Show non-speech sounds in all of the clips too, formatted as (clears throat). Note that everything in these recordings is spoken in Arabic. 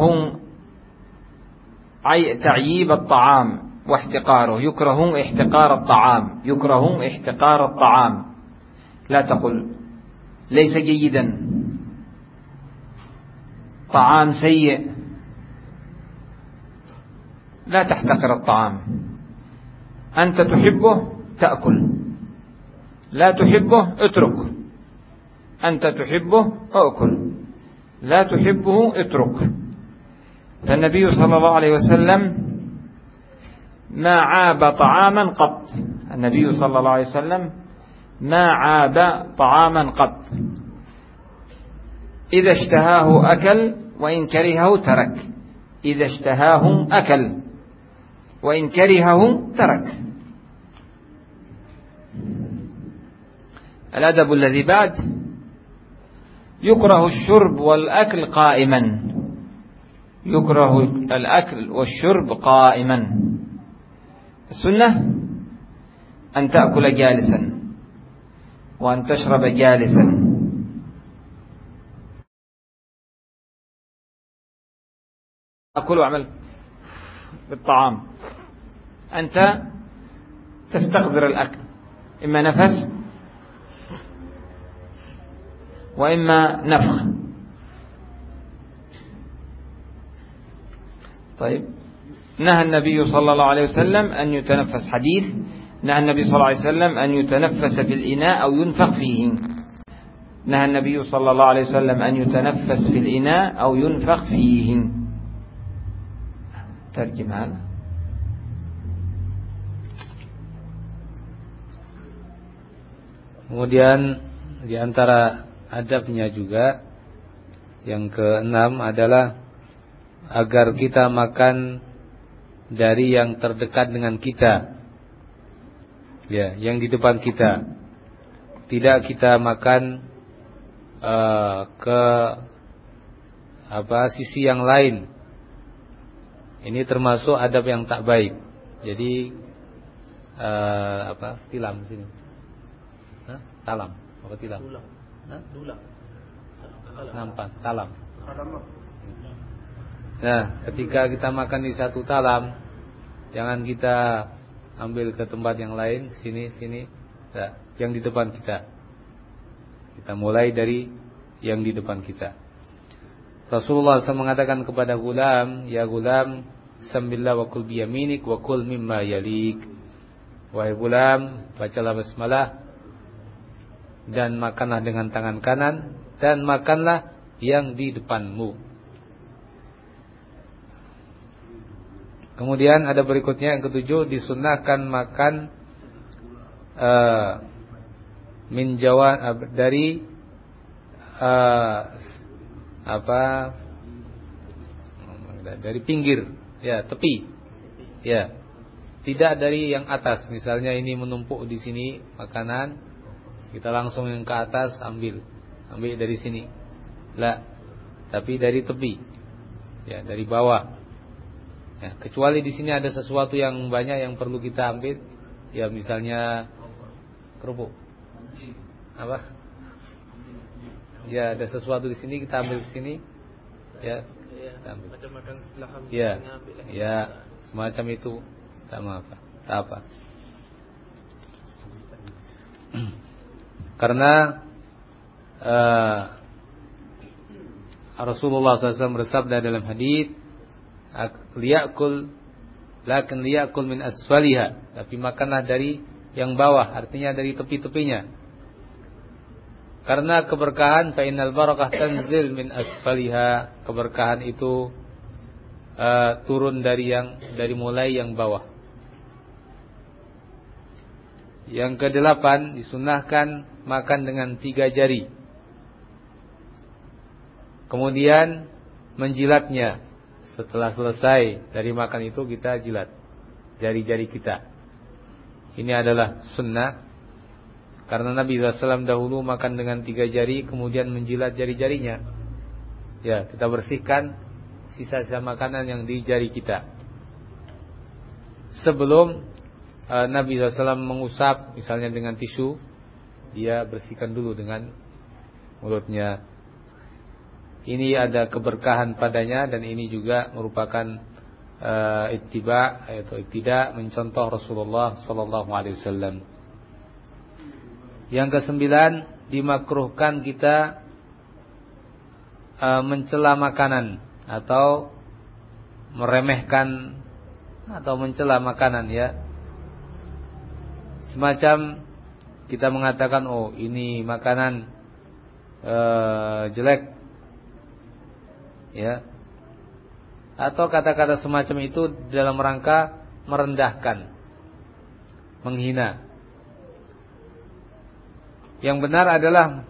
هم تعييب الطعام واحتقاره. يكرهون احتقار الطعام يكرهون احتقار الطعام. لا تقل ليس جيدا. طعام سيء لا تحتقر الطعام. أنت تحبه تأكل. لا تحبه اترك. أنت تحبه أكل لا تحبه اترك. فالنبي صلى الله عليه وسلم ما عاب طعاما قط. النبي صلى الله عليه وسلم ما عاب طعاما قط. إذا اشتهاه أكل وإن كرهه ترك. إذا اشتهاه أكل وإن كرهه ترك. الأدب الذي بعد يكره الشرب والأكل قائما. يكره الأكل والشرب قائما. السنة أن تأكل جالسا وأن تشرب جالسا. أكل وأعمل بالطعام. أنت تستقذر الأكل إما نفس وإما نفخ. طيب. نهى النبي صلى الله عليه وسلم أن يتنفس حديث. نهى النبي صلى الله عليه وسلم أن يتنفس في الإناء أو ينفخ فيه. نهى النبي صلى الله عليه وسلم أن يتنفس في الإناء أو ينفخ فيه. ترجم هذا. Kemudian di antara adabnya juga yang keenam adalah agar kita makan dari yang terdekat dengan kita. Ya, yang di depan kita. Tidak kita makan uh, ke apa sisi yang lain. Ini termasuk adab yang tak baik. Jadi uh, apa? Tilam sini. Hah? Talam. Apa tilam? Tulang. Nampak, talam. Nah, ketika kita makan di satu talam, jangan kita ambil ke tempat yang lain, sini, sini, nah, yang di depan kita. Kita mulai dari yang di depan kita. Rasulullah SAW mengatakan kepada gulam, ya gulam, sambillah wa kul biyaminik wa kul mimma yalik. Wahai gulam, bacalah basmalah dan makanlah dengan tangan kanan dan makanlah yang di depanmu. Kemudian ada berikutnya yang ketujuh disunahkan makan uh, min uh, dari uh, apa dari pinggir ya tepi ya tidak dari yang atas misalnya ini menumpuk di sini makanan kita langsung yang ke atas ambil. Ambil dari sini. Lah. Tapi dari tepi. Ya, dari bawah. Ya, kecuali di sini ada sesuatu yang banyak yang perlu kita ambil. Ya, misalnya kerupuk. Apa? Ya, ada sesuatu di sini kita ambil di sini. Ya. Kita ambil. Ya. Ya, semacam itu. Tak apa. Tak apa. (clears throat) Karena uh, Rasulullah SAW bersabda dalam hadis, liyakul lakin liyakul min asfaliha, tapi makanlah dari yang bawah, artinya dari tepi-tepinya. Karena keberkahan fa innal barakah tanzil min asfaliha, keberkahan itu uh, turun dari yang dari mulai yang bawah. Yang kedelapan disunahkan makan dengan tiga jari. Kemudian menjilatnya. Setelah selesai dari makan itu kita jilat jari-jari kita. Ini adalah sunnah. Karena Nabi SAW dahulu makan dengan tiga jari kemudian menjilat jari-jarinya. Ya, kita bersihkan sisa-sisa makanan yang di jari kita. Sebelum uh, Nabi SAW mengusap misalnya dengan tisu, dia bersihkan dulu dengan mulutnya. Ini ada keberkahan padanya dan ini juga merupakan uh, ittiba atau tidak mencontoh Rasulullah sallallahu alaihi wasallam. Yang kesembilan dimakruhkan kita uh, mencela makanan atau meremehkan atau mencela makanan ya. Semacam kita mengatakan oh ini makanan uh, jelek ya. Atau kata-kata semacam itu dalam rangka merendahkan menghina. Yang benar adalah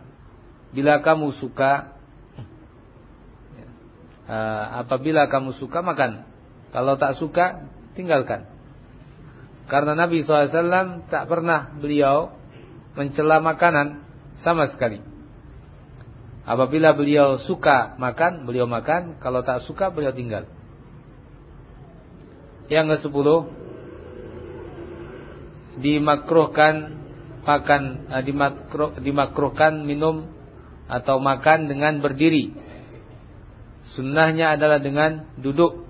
bila kamu suka uh, apabila kamu suka makan. Kalau tak suka tinggalkan. Karena Nabi SAW tak pernah beliau mencela makanan sama sekali Apabila beliau suka makan, beliau makan. Kalau tak suka, beliau tinggal. Yang ke sepuluh, dimakruhkan makan, eh, dimakruh, dimakruhkan minum atau makan dengan berdiri. Sunnahnya adalah dengan duduk.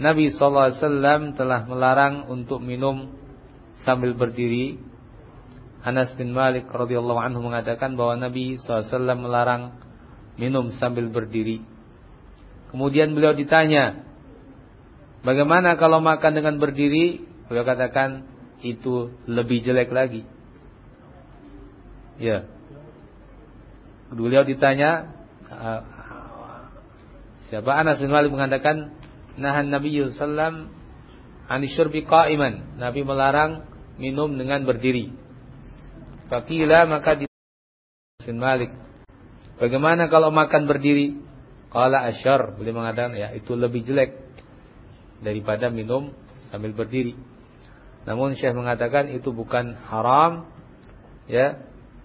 Nabi SAW telah melarang untuk minum sambil berdiri Anas bin Malik radhiyallahu anhu mengatakan bahwa Nabi SAW melarang minum sambil berdiri. Kemudian beliau ditanya, bagaimana kalau makan dengan berdiri? Beliau katakan itu lebih jelek lagi. Ya. Beliau ditanya, ah, siapa Anas bin Malik mengatakan, nahan Nabi SAW anisyurbi qa'iman. Nabi melarang minum dengan berdiri. Fakila maka di bin Malik. Bagaimana kalau makan berdiri? Qala asyar. Beliau mengatakan ya itu lebih jelek daripada minum sambil berdiri. Namun Syekh mengatakan itu bukan haram ya,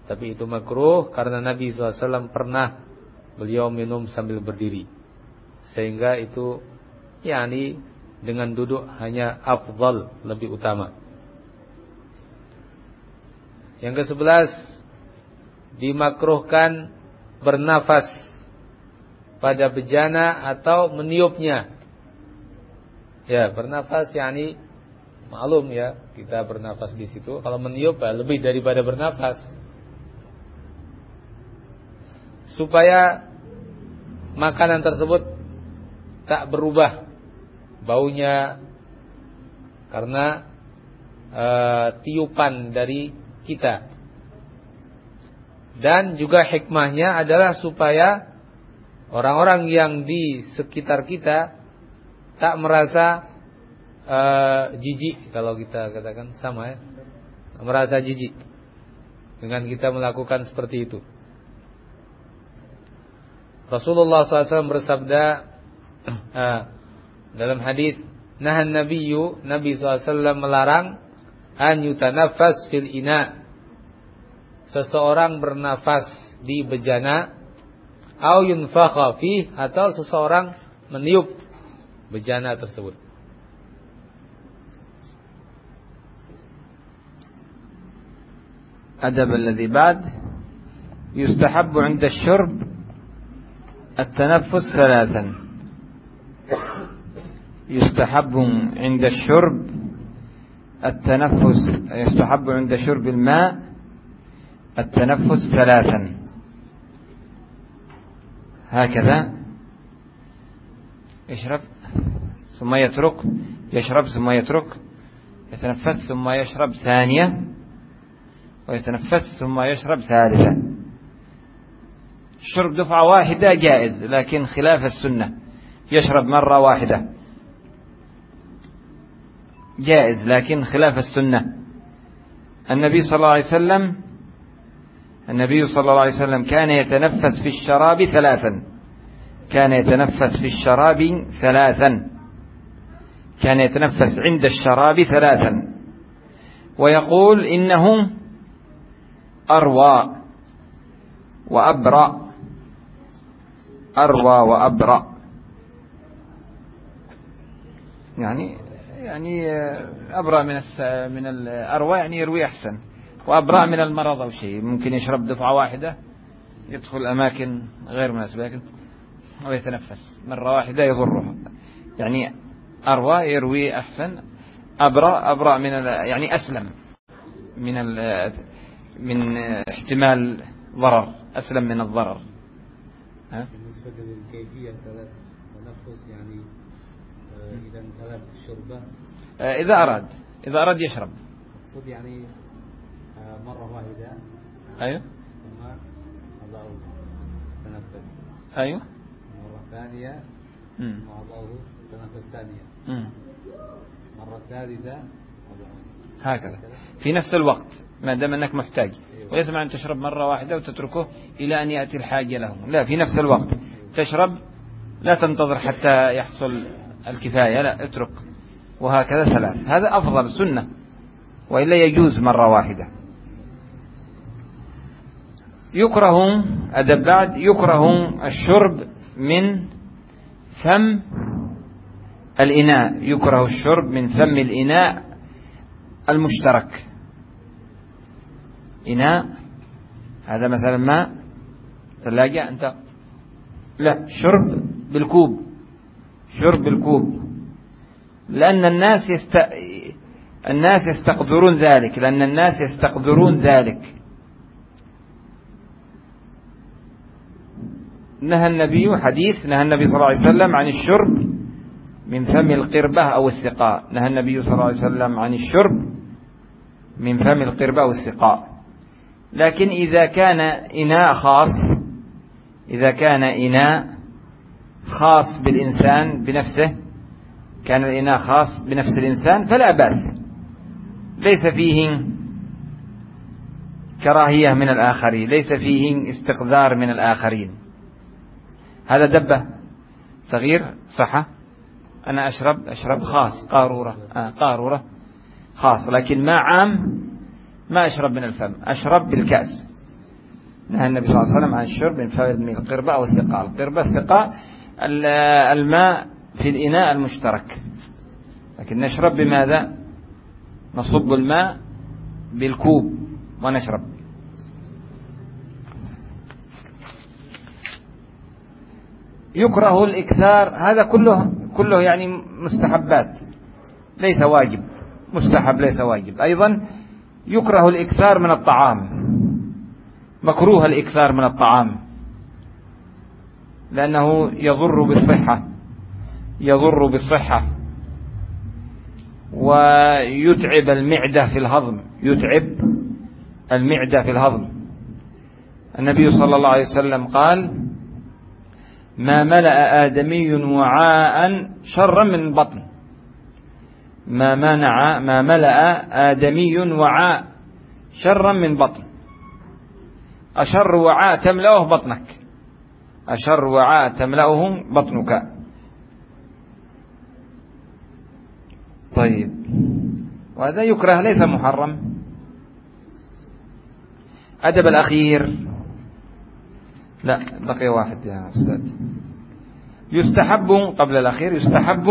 tapi itu makruh karena Nabi SAW pernah beliau minum sambil berdiri. Sehingga itu yakni dengan duduk hanya afdal lebih utama. Yang ke sebelas dimakruhkan bernafas pada bejana atau meniupnya. Ya, bernafas yakni maklum ya, kita bernafas di situ. Kalau meniup ya, lebih daripada bernafas. Supaya makanan tersebut tak berubah baunya karena uh, tiupan dari kita. Dan juga hikmahnya adalah supaya orang-orang yang di sekitar kita tak merasa uh, jijik kalau kita katakan sama ya. Merasa jijik dengan kita melakukan seperti itu. Rasulullah SAW bersabda uh, (clears throat) dalam hadis, "Nahan Nabiyyu, Nabi SAW melarang an yutanafas fil ina seseorang bernafas di bejana au yunfakha fi atau seseorang meniup bejana tersebut أدب الذي بعد يستحب عند الشرب التنفس ثلاثا يستحب عند الشرب التنفس يستحب عند شرب الماء التنفس ثلاثا. هكذا. يشرب ثم يترك. يشرب ثم يترك. يتنفس ثم يشرب ثانية. ويتنفس ثم يشرب ثالثة. الشرب دفعة واحدة جائز لكن خلاف السنة. يشرب مرة واحدة. جائز لكن خلاف السنة. النبي صلى الله عليه وسلم النبي صلى الله عليه وسلم كان يتنفس في الشراب ثلاثا. كان يتنفس في الشراب ثلاثا. كان يتنفس عند الشراب ثلاثا. ويقول إنه أروى وأبرأ. أروى وأبرأ. يعني يعني أبرأ من من الأروى يعني يروي أحسن. وأبرأ من المرض أو شيء. ممكن يشرب دفعة واحدة يدخل أماكن غير مناسبة لكن أو يتنفس. مرة واحدة يضره يعني أروى يروي أحسن. أبرأ أبرأ من يعني أسلم من من احتمال ضرر. أسلم من الضرر. ها؟ بالنسبة للكيفية ثلاث تنفس يعني آه، إذا ثلاث شربة آه، إذا أراد. إذا أراد يشرب. أقصد يعني آه، مرة واحدة. أيوه. ثم الله تنفس. أيوه. مرة ثانية. ثم الله تنفس ثانية. مرة ثالثة. هكذا. في نفس الوقت ما دام أنك محتاج. أيوة. وليس معنى تشرب مرة واحدة وتتركه إلى أن يأتي الحاجة له لا في نفس الوقت. تشرب لا تنتظر حتى يحصل الكفاية لا اترك. وهكذا ثلاث. هذا أفضل سنة وإلا يجوز مرة واحدة. يكره أدب بعد يكره الشرب من فم الإناء. يكره الشرب من فم الإناء المشترك. إناء هذا مثلا ماء ثلاجة أنت لا شرب بالكوب. شرب بالكوب لأن الناس يست... الناس يستقدرون ذلك لأن الناس يستقدرون ذلك. نهى النبي حديث نهى النبي صلى الله عليه وسلم عن الشرب من فم القربة أو السقاء. نهى النبي صلى الله عليه وسلم عن الشرب من فم القربة أو السقاء. لكن إذا كان إناء خاص إذا كان إناء خاص بالإنسان بنفسه كان الإناء خاص بنفس الإنسان فلا بأس. ليس فيه كراهية من الآخرين ليس فيه استقذار من الآخرين. هذا دبة صغير صحة. أنا أشرب أشرب خاص قارورة آه قارورة خاص. لكن ما عام ما أشرب من الفم أشرب بالكأس. نهى النبي صلى الله عليه وسلم عن الشرب من فم القربة أو السقاء. القربة السقاء الماء في الإناء المشترك. لكن نشرب بماذا؟ نصب الماء بالكوب ونشرب. يكره الإكثار هذا كله كله يعني مستحبات. ليس واجب مستحب ليس واجب. أيضا يكره الإكثار من الطعام مكروه الإكثار من الطعام. لأنه يضر بالصحة. يضر بالصحة. ويتعب المعدة في الهضم. يتعب المعدة في الهضم. النبي صلى الله عليه وسلم قال ما ملأ آدمي وعاء شرا من البطن ما منع ما ملأ آدمي وعاء شرا من بطن. أشر وعاء تملأه بطنك. أشر وعاء تملأه بطنك. طيب. وهذا يكره ليس محرم. أدب الأخير. لا بقي واحد يا أستاذ. يستحب قبل الأخير يستحب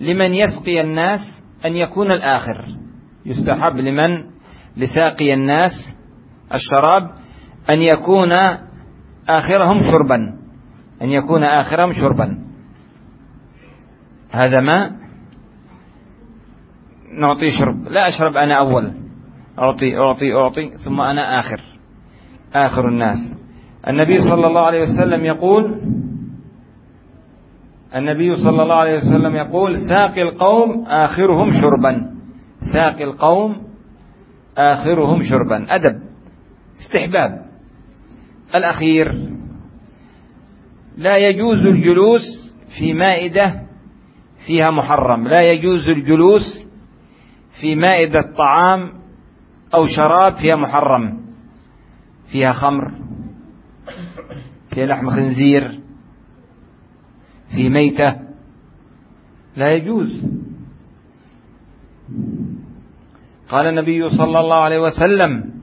لمن يسقي الناس أن يكون الآخر. يستحب لمن لساقي الناس الشراب أن يكون آخرهم شربا. أن يكون آخرهم شربا. هذا ماء نعطيه شرب. لا أشرب أنا أول. أعطي أعطي أعطي ثم أنا آخر. آخر الناس. النبي صلى الله عليه وسلم يقول النبي صلى الله عليه وسلم يقول ساقي القوم آخرهم شربا. ساقي القوم آخرهم شربا. أدب. استحباب. الأخير لا يجوز الجلوس في مائدة فيها محرم لا يجوز الجلوس في مائدة طعام أو شراب فيها محرم فيها خمر فيها لحم خنزير في ميتة لا يجوز. قال النبي صلى الله عليه وسلم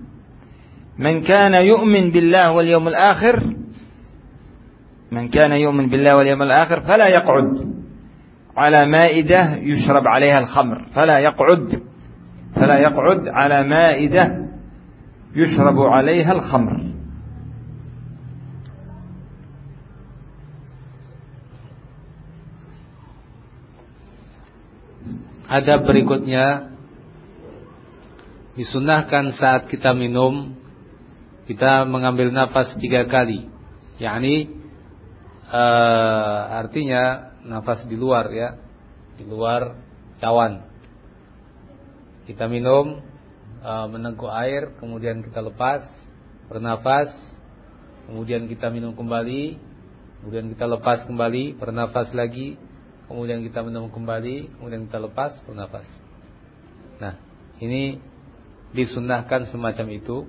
من كان يؤمن بالله واليوم الآخر من كان يؤمن بالله واليوم الآخر فلا يقعد على مائدة يشرب عليها الخمر فلا يقعد فلا يقعد على مائدة يشرب عليها الخمر. Adab berikutnya. Disunahkan saat kita minum kita mengambil nafas tiga kali. Yakni uh, artinya nafas di luar ya. Di luar cawan. Kita minum uh, meneguk air kemudian kita lepas bernafas. Kemudian kita minum kembali kemudian kita lepas kembali bernafas lagi. Kemudian kita minum kembali kemudian kita lepas bernafas. Nah ini disunahkan semacam itu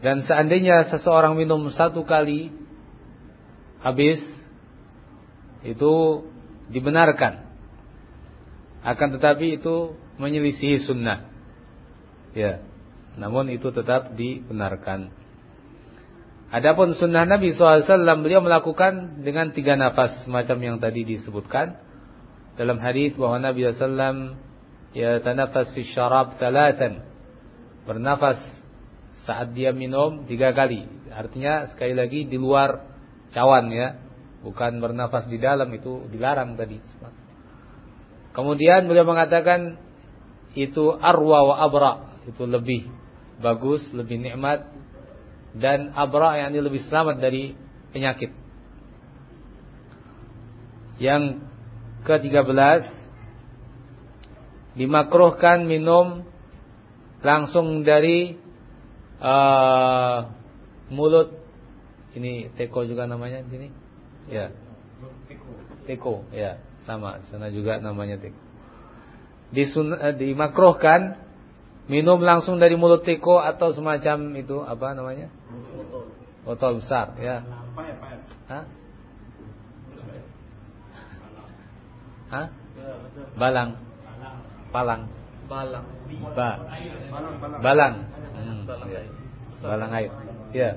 dan seandainya seseorang minum satu kali habis itu dibenarkan. Akan tetapi itu menyelisihi sunnah. Ya. Namun itu tetap dibenarkan. Adapun sunnah Nabi SAW beliau melakukan dengan tiga nafas semacam yang tadi disebutkan dalam hadis bahwa Nabi SAW ya tanafas fi syarab talatan bernafas saat dia minum tiga kali. Artinya sekali lagi di luar cawan ya, bukan bernafas di dalam itu dilarang tadi. Kemudian beliau mengatakan itu arwa wa abra, itu lebih bagus, lebih nikmat dan abra yang lebih selamat dari penyakit. Yang ke-13 dimakruhkan minum langsung dari uh, mulut ini teko juga namanya di sini ya teko ya sama sana juga namanya teko di uh, dimakruhkan minum langsung dari mulut teko atau semacam itu apa namanya botol besar ya Hah? Hah? Balang. Palang. Balang. Ba. Balang. Hmm, ya. Balang air. Ya.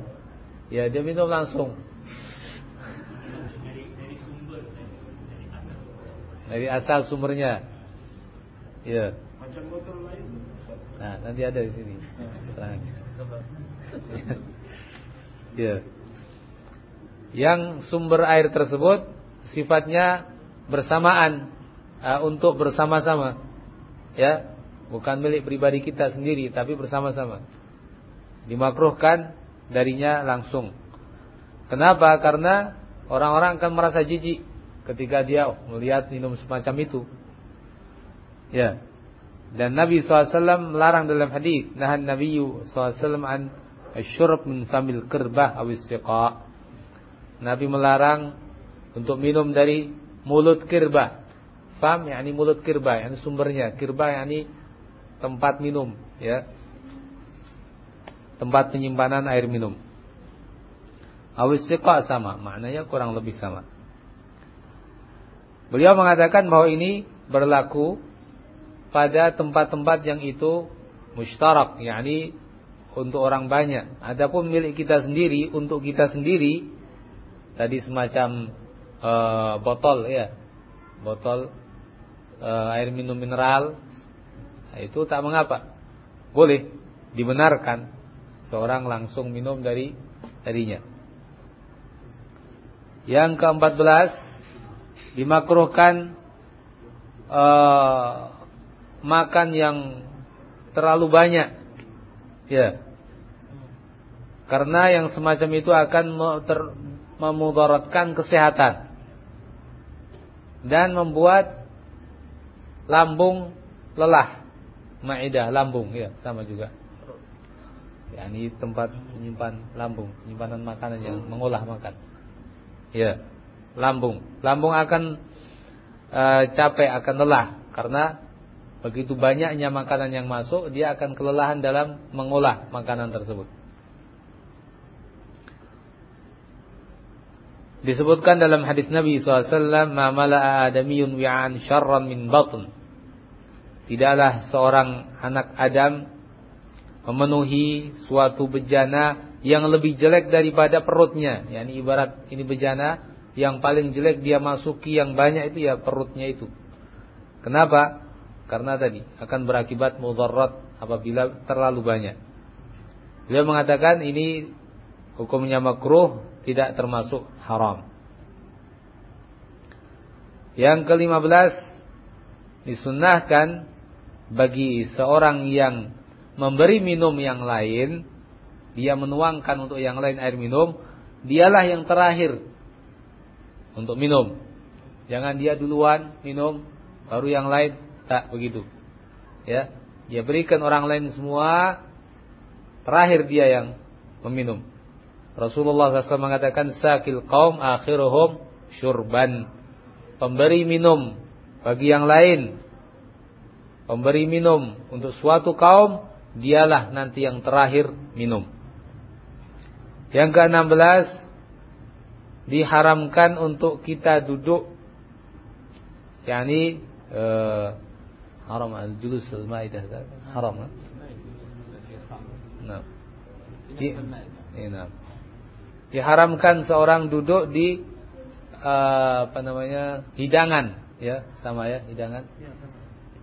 Ya, dia minum langsung. Dari asal sumbernya. Ya. Nah, nanti ada di sini. ya. (laughs) Yang sumber air tersebut sifatnya bersamaan uh, untuk bersama-sama. Ya, bukan milik pribadi kita sendiri tapi bersama-sama. Dimakruhkan darinya langsung. Kenapa? Karena orang-orang akan merasa jijik ketika dia melihat minum semacam itu. Ya. Dan Nabi SAW melarang dalam hadis, nahan Nabi SAW an asyurb min famil kirbah awis siqa. Nabi melarang untuk minum dari mulut kirbah. Fam yakni mulut kirbah, yakni sumbernya. Kirbah yakni tempat minum ya. Tempat penyimpanan air minum. Awis sama maknanya kurang lebih sama. Beliau mengatakan bahwa ini berlaku pada tempat-tempat yang itu mustarak yakni untuk orang banyak. Adapun milik kita sendiri untuk kita sendiri tadi semacam uh, botol ya. Botol uh, air minum mineral itu tak mengapa. Boleh dibenarkan seorang langsung minum dari darinya. Yang keempat belas dimakruhkan uh, makan yang terlalu banyak. Ya. Karena yang semacam itu akan memudaratkan kesehatan dan membuat lambung lelah Ma'idah lambung ya sama juga. Ya, ini tempat menyimpan lambung, penyimpanan makanan yang mengolah makan. Ya, lambung. Lambung akan uh, capek, akan lelah karena begitu banyaknya makanan yang masuk, dia akan kelelahan dalam mengolah makanan tersebut. Disebutkan dalam hadis Nabi SAW, "Ma mala'a adamiyun wi'an syarran min batn." Tidaklah seorang anak Adam memenuhi suatu bejana yang lebih jelek daripada perutnya. Yani ibarat ini bejana yang paling jelek dia masuki yang banyak itu ya perutnya itu. Kenapa? Karena tadi akan berakibat mudarat apabila terlalu banyak. Dia mengatakan ini hukumnya makruh tidak termasuk haram. Yang kelima belas disunnahkan bagi seorang yang memberi minum yang lain, dia menuangkan untuk yang lain air minum, dialah yang terakhir untuk minum. Jangan dia duluan minum, baru yang lain tak begitu. Ya, dia berikan orang lain semua, terakhir dia yang meminum. Rasulullah SAW mengatakan sakil kaum akhiruhum syurban. Pemberi minum bagi yang lain. Pemberi minum untuk suatu kaum dialah nanti yang terakhir minum. Yang ke-16 diharamkan untuk kita duduk yakni eh, haram al-julus al-maidah haram. Nah. Di, nah. Diharamkan seorang duduk di uh, apa namanya? hidangan ya, sama ya, hidangan.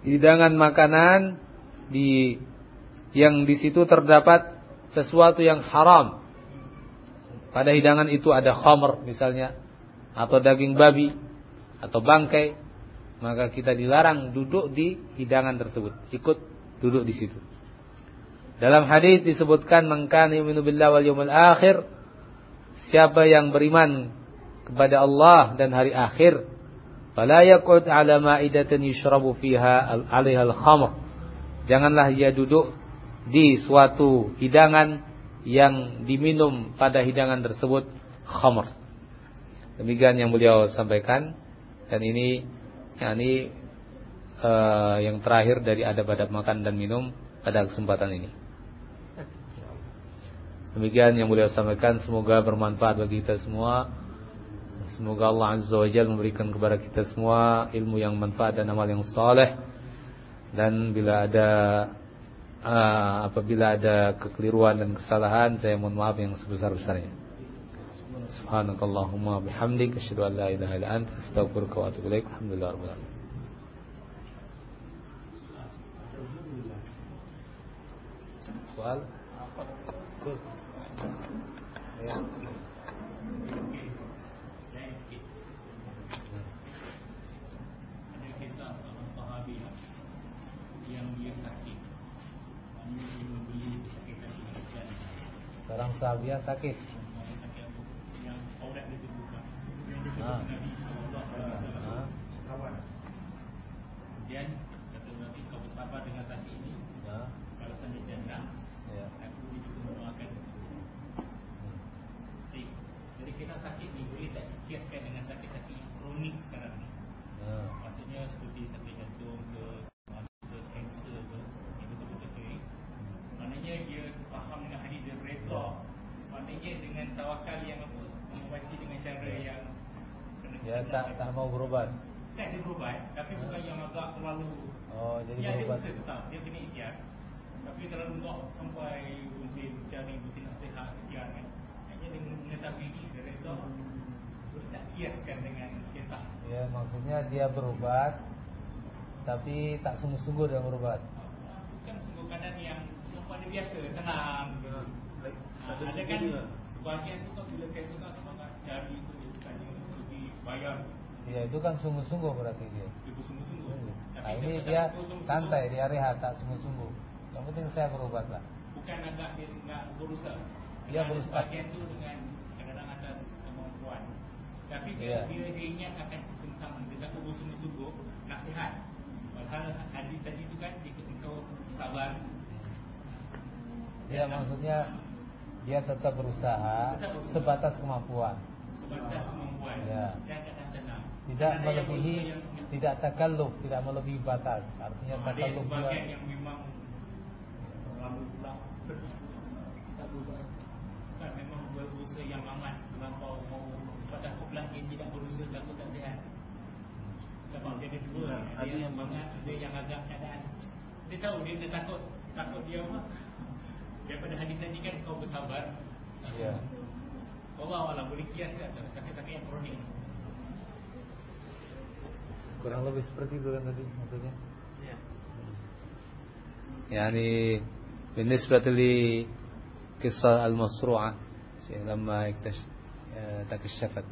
Hidangan makanan di yang di situ terdapat sesuatu yang haram. Pada hidangan itu ada khamr misalnya atau daging babi atau bangkai, maka kita dilarang duduk di hidangan tersebut, ikut duduk di situ. Dalam hadis disebutkan mengkani yu'minu billahi wal yawmil akhir, siapa yang beriman kepada Allah dan hari akhir, fala yaqud ala ma'idatin yushrabu fiha 'alaiha al-khamr. Janganlah ia duduk di suatu hidangan yang diminum pada hidangan tersebut khamr. Demikian yang beliau sampaikan dan ini yakni uh, yang terakhir dari adab-adab makan dan minum pada kesempatan ini. Demikian yang beliau sampaikan semoga bermanfaat bagi kita semua. Semoga Allah Azza wa Jalla memberikan kepada kita semua ilmu yang manfaat dan amal yang saleh. Dan bila ada uh, apabila ada kekeliruan dan kesalahan saya mohon maaf yang sebesar-besarnya. Subhanakallahumma bihamdik asyhadu an la ilaha illa anta astaghfiruka wa atubu ilaik. Alhamdulillah rabbil alamin. Soal? Ya. Saawariya Saket berubat. Tak dia berubat, tapi ha? bukan yang agak terlalu Oh, jadi ya, berubat. Dia tetap, dia kena ikhtiar. Tapi terlalu enggak sampai mungkin cari mesti nak sihat ikhtiar kan. Hanya dengan mengetahui ini dia reda. Boleh tak kiaskan dengan kisah. Ya, maksudnya dia berubat tapi tak sungguh-sungguh dia berubat. Bukan sungguh keadaan yang pada biasa tenang gitu. Ha, ada kan sebahagian tu kan bila kan semangat cari tu tanya pergi bayar. Ya itu kan sungguh-sungguh berarti dia. Itu sungguh-sungguh. Ya. Nah ini dia santai dia rehat tak sungguh-sungguh. Yang penting saya berobat lah. Bukan agak dia enggak berusaha. Dia berusaha. Bagian tu dengan kadang-kadang atas kemampuan. Tapi dia, ya. dia, dia ingat akan tentang tak sungguh-sungguh nasihat. Padahal hadis tadi tu kan jika engkau sabar Ya maksudnya dia tetap berusaha, tetap berusaha. sebatas kemampuan. Sebatas kemampuan. Ya. Tidak melebihi, tidak takalluf, tidak melebihi batas. Artinya takalluf juga. yang memang terlalu pula. Kan memang berusaha yang amat terlampau mau pada kumpulan yang tidak berusaha takut tak sihat. Sebab dia ada dua, ya, ada yang semangat, ada yang agak keadaan. Dia tahu dia, dia takut, takut dia apa? daripada hadis tadi kan kau bersabar. Ya. Allah Allah boleh kias ke atas sakit-sakit yang kronik. Kurang lebih seperti itu kan tadi maksudnya. Ya. يعني بالنسبة لقصة المصروعة لما تكشفت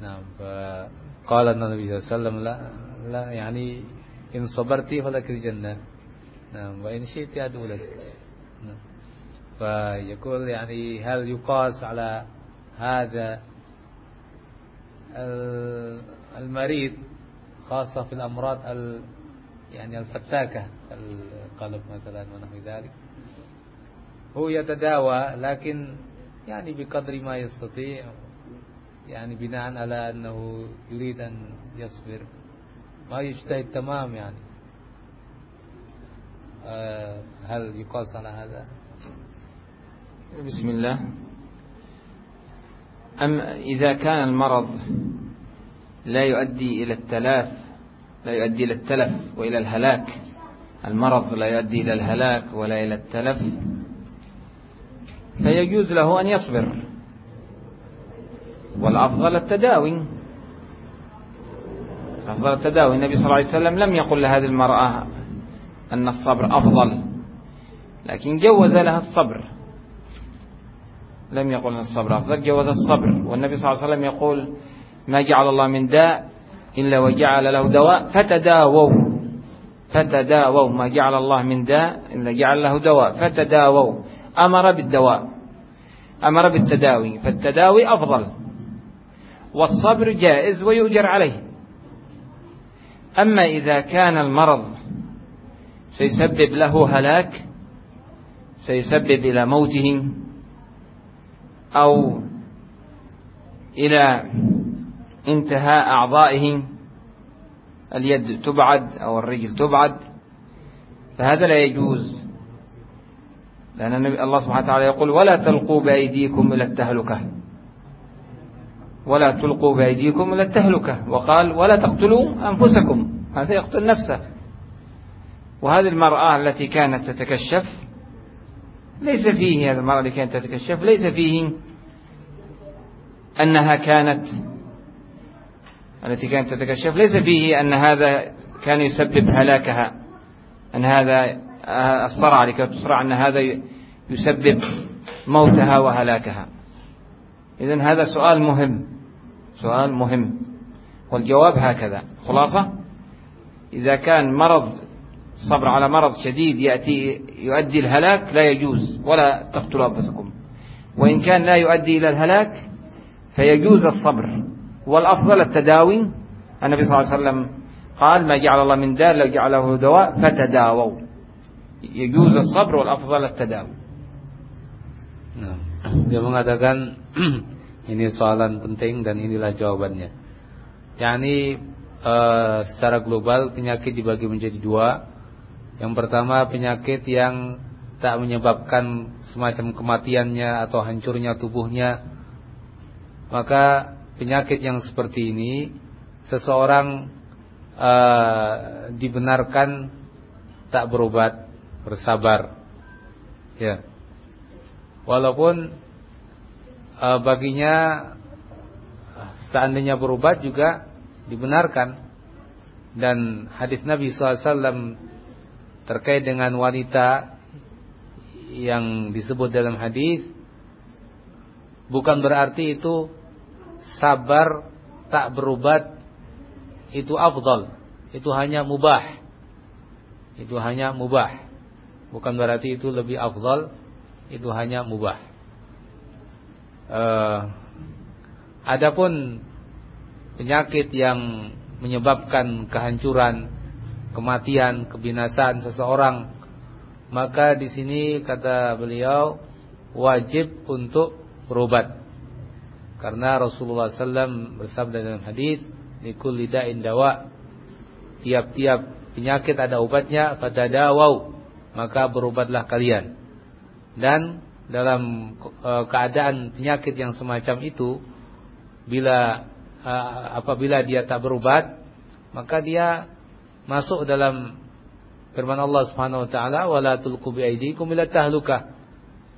نعم فقال النبي صلى الله عليه وسلم لا لا يعني إن صبرت فلك الجنة نعم وإن شئت أدعو لك نعم فيقول يعني هل يقاس على هذا المريض خاصة في الأمراض يعني الفتاكة القلب مثلا ونحو ذلك. هو يتداوى لكن يعني بقدر ما يستطيع يعني بناء على أنه يريد أن يصبر. ما يجتهد تمام يعني. آه، هل يقاس على هذا؟ بسم الله. أم إذا كان المرض لا يؤدي إلى التلاف لا يؤدي إلى التلف وإلى الهلاك. المرض لا يؤدي إلى الهلاك ولا إلى التلف. فيجوز له أن يصبر. والأفضل التداوي. أفضل التداوي. النبي صلى الله عليه وسلم لم يقل لهذه المرأة أن الصبر أفضل لكن جوز لها الصبر. لم يقل أن الصبر أفضل جوز الصبر. والنبي صلى الله عليه وسلم يقول ما جعل الله من داء إلا وجعل له دواء. فتداووا. فتداووا. ما جعل الله من داء إلا جعل له دواء. فتداووا. أمر بالدواء. أمر بالتداوي. فالتداوي أفضل. والصبر جائز ويؤجر عليه. أما إذا كان المرض سيسبب له هلاك سيسبب إلى موته أو إلى انتهاء أعضائه اليد تبعد أو الرجل تبعد فهذا لا يجوز. لأن الله سبحانه وتعالى يقول ولا تلقوا بأيديكم إلى التهلكة. ولا تلقوا بأيديكم إلى التهلكة. وقال ولا تقتلوا أنفسكم. هذا يقتل نفسه. وهذه المرأة التي كانت تتكشف ليس فيه هذا المرأة التي كانت تتكشف ليس فيه أنها كانت التي كانت تتكشف. ليس فيه أن هذا كان يسبب هلاكها أن هذا الصرع لكي تصرع أن هذا يسبب موتها وهلاكها. إذن هذا سؤال مهم سؤال مهم. والجواب هكذا. خلاصة؟ إذا كان مرض صبر على مرض شديد يأتي يؤدي الهلاك لا يجوز ولا تقتلوا أنفسكم. وإن كان لا يؤدي إلى الهلاك فيجوز الصبر. والأفضل التداوي النبي صلى الله عليه وسلم قال ما جعل الله من دار لو جعله دواء فتداووا يجوز الصبر والأفضل التداوي nah, dia mengatakan (clears throat) ini soalan penting dan inilah jawabannya yakni uh, secara global penyakit dibagi menjadi dua yang pertama penyakit yang tak menyebabkan semacam kematiannya atau hancurnya tubuhnya maka penyakit yang seperti ini seseorang uh, dibenarkan tak berobat, bersabar. Ya. Walaupun uh, baginya seandainya berobat juga dibenarkan dan hadis Nabi SAW terkait dengan wanita yang disebut dalam hadis bukan berarti itu sabar tak berobat itu afdal. Itu hanya mubah. Itu hanya mubah. Bukan berarti itu lebih afdal, itu hanya mubah. Uh, adapun penyakit yang menyebabkan kehancuran, kematian, kebinasaan seseorang, maka di sini kata beliau wajib untuk berobat. Karena Rasulullah SAW bersabda dalam hadis, "Likul lida'in dawa." Tiap-tiap penyakit ada obatnya, fatadawau, maka berobatlah kalian. Dan dalam e, keadaan penyakit yang semacam itu, bila e, apabila dia tak berobat, maka dia masuk dalam firman Allah Subhanahu wa taala, "Wala tulqu biaidikum ila tahlukah."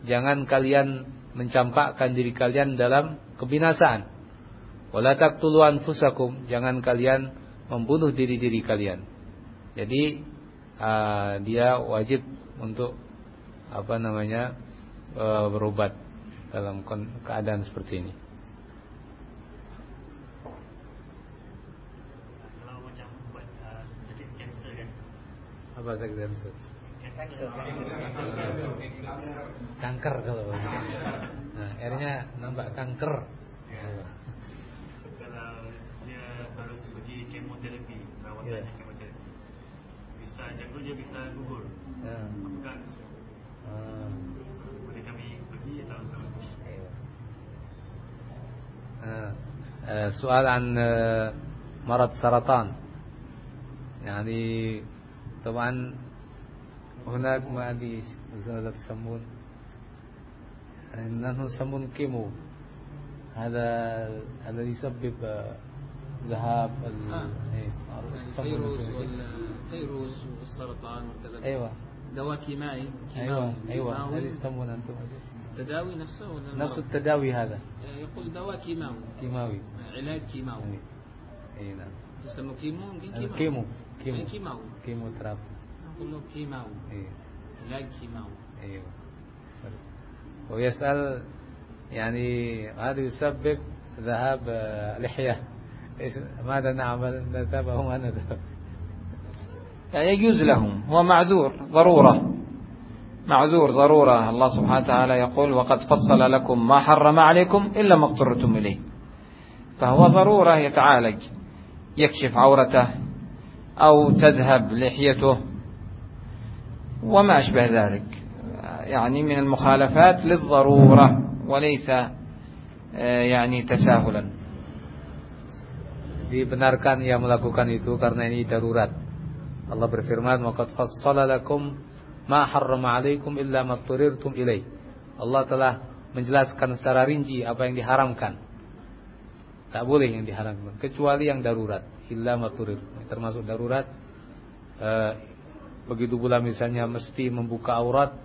Jangan kalian mencampakkan diri kalian dalam kebinasaan. Wala taqtulu anfusakum, jangan kalian membunuh diri-diri kalian. Jadi uh, dia wajib untuk apa namanya uh, berobat dalam keadaan seperti ini. Kalau macam buat uh, sakit kan, kita Kanker kalau Nah, airnya nampak kanker. Kalau dia harus uji kemoterapi, rawatan Ya. kemoterapi. Bisa jangkau dia bisa gugur. Ya. Bukan Ah, boleh kami pergi atau tak? أيوة. آه. آه، سؤال عن آه، مرض سرطان يعني طبعا هناك ما أدري ماذا تسمون نسمون كيمو هذا الذي يسبب آه، ذهاب ال- آه. إيه. الفيروس والفيروس والسرطان وكذا. أيوة. دواء كيماوي أيوة كيماوي. أيوة. كيماوي. هذا يسمون أنتم. التداوي نفسه ولا نفس؟ التداوي هذا. يقول دواء كيماوي. كيماوي. علاج كيماوي. أي نعم. تسمى chemo؟ يمكن كيماوي. ال chemo chemo. يعني كيماوي. chemotherapy. نقول له كيماوي. إيه. علاج كيماوي. أيوه. ويسأل يعني هذا يسبب ذهاب لحية. ماذا نعمل؟ نذهب وما نذهب؟ يعني يجوز لهم. هو معذور ضرورة. معذور ضرورة. الله سبحانه وتعالى يقول وقد فصل لكم ما حرم عليكم إلا ما اضطرتم إليه. فهو ضرورة يتعالج. يكشف عورته أو تذهب لحيته. وما أشبه ذلك. يعني من المخالفات للضرورة وليس آه، يعني تساهلا dibenarkan ia melakukan itu karena ini darurat Allah berfirman waqad fassala lakum ma harrama alaikum illa ma turirtum ilaih Allah telah menjelaskan secara rinci apa yang diharamkan tak boleh yang diharamkan kecuali yang darurat illa ma turir termasuk darurat eh, begitu pula misalnya mesti membuka aurat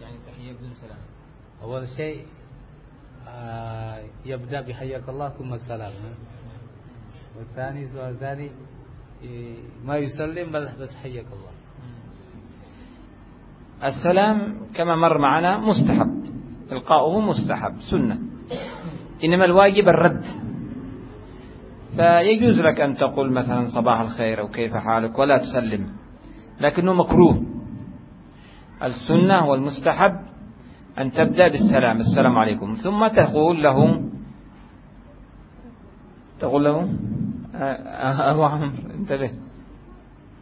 يعني تحية بدون سلام. أول شيء آه، يبدأ بحياك الله ثم السلام. ها؟ والثاني سؤال ثاني إيه، ما يسلم بل بس حياك الله. السلام كما مر معنا مستحب. إلقاؤه مستحب. سنة. إنما الواجب الرد. فيجوز لك أن تقول مثلا صباح الخير أو كيف حالك ولا تسلم. لكنه مكروه. السنة والمستحب أن تبدأ بالسلام. السلام عليكم. ثم تقول له تقول له آه، أبو عمرو انتبه.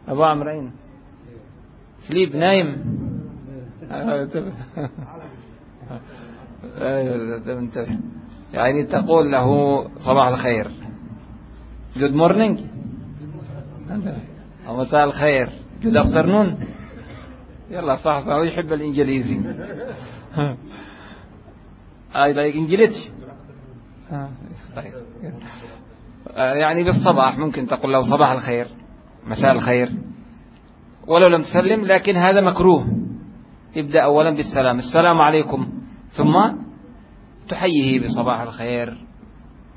أبو عمرو أين؟ سليب نايم. انتبه. يعني تقول له صباح الخير. good morning مساء الخير. good afternoon يلا صح صح. يحب الإنجليزي. I English آه، طيب. آه، يعني بالصباح ممكن تقول له صباح الخير مساء الخير. ولو لم تسلم لكن هذا مكروه. يبدأ أولا بالسلام. السلام عليكم. ثم تحييه بصباح الخير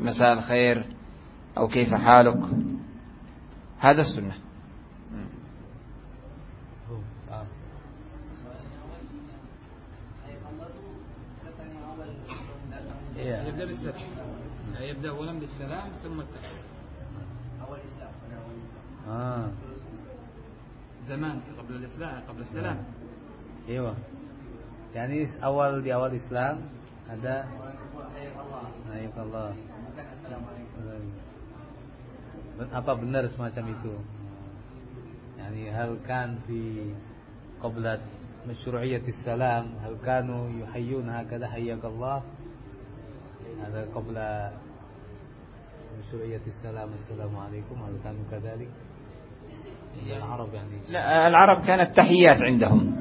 مساء الخير أو كيف حالك؟ هذا السنة آه. يبدأ بالسلام. يبدأ أولا بالسلام ثم التحية. آه. زمان قبل الإسلام قبل السلام. Iya. Yani awal di awal Islam ada Hayak Allah. Apa benar semacam itu? Yani hal kan fi qabla مشروعية السلام هل كانوا يحيون هكذا؟ حياك الله. هذا قبل مشروعية السلام. السلام عليكم. هل كانوا كذلك؟ العرب يعني. لا العرب كانت تحيات عندهم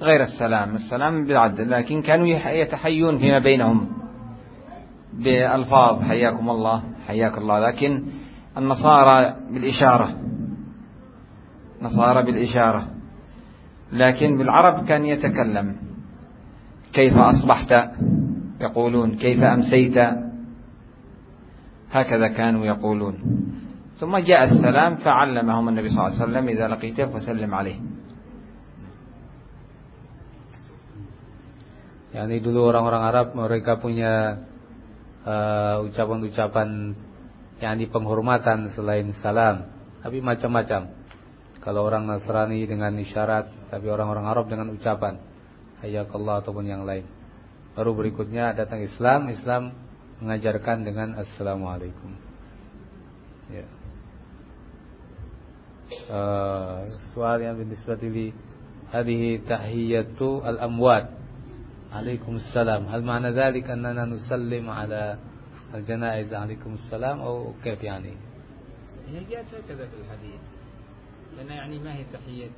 غير السلام. السلام بالعد لكن كانوا يتحيون فيما بينهم بألفاظ. حياكم الله حياك الله. لكن النصارى بالإشارة نصارى بالإشارة. لكن بالعرب كان يتكلم. كيف أصبحت؟ يقولون كيف أمسيت هكذا كانوا يقولون ثم جاء السلام فعلمهم النبي صلى الله عليه وسلم إذا لقيته فسلم عليه Yani dulu orang-orang Arab mereka punya uh, ucapan-ucapan uh, yang di penghormatan selain salam, tapi macam-macam. Kalau orang Nasrani dengan isyarat, tapi orang-orang Arab dengan ucapan hayakallah ataupun yang lain. Baru berikutnya datang Islam, Islam mengajarkan dengan assalamualaikum. Ya. Uh, soal yang بالنسبة لي هذه تحية الأموات عليكم السلام هل معنى ذلك أننا نسلم على الجنائز عليكم السلام أو كيف يعني هي جاءت هكذا في الحديث لأن يعني ما هي تحية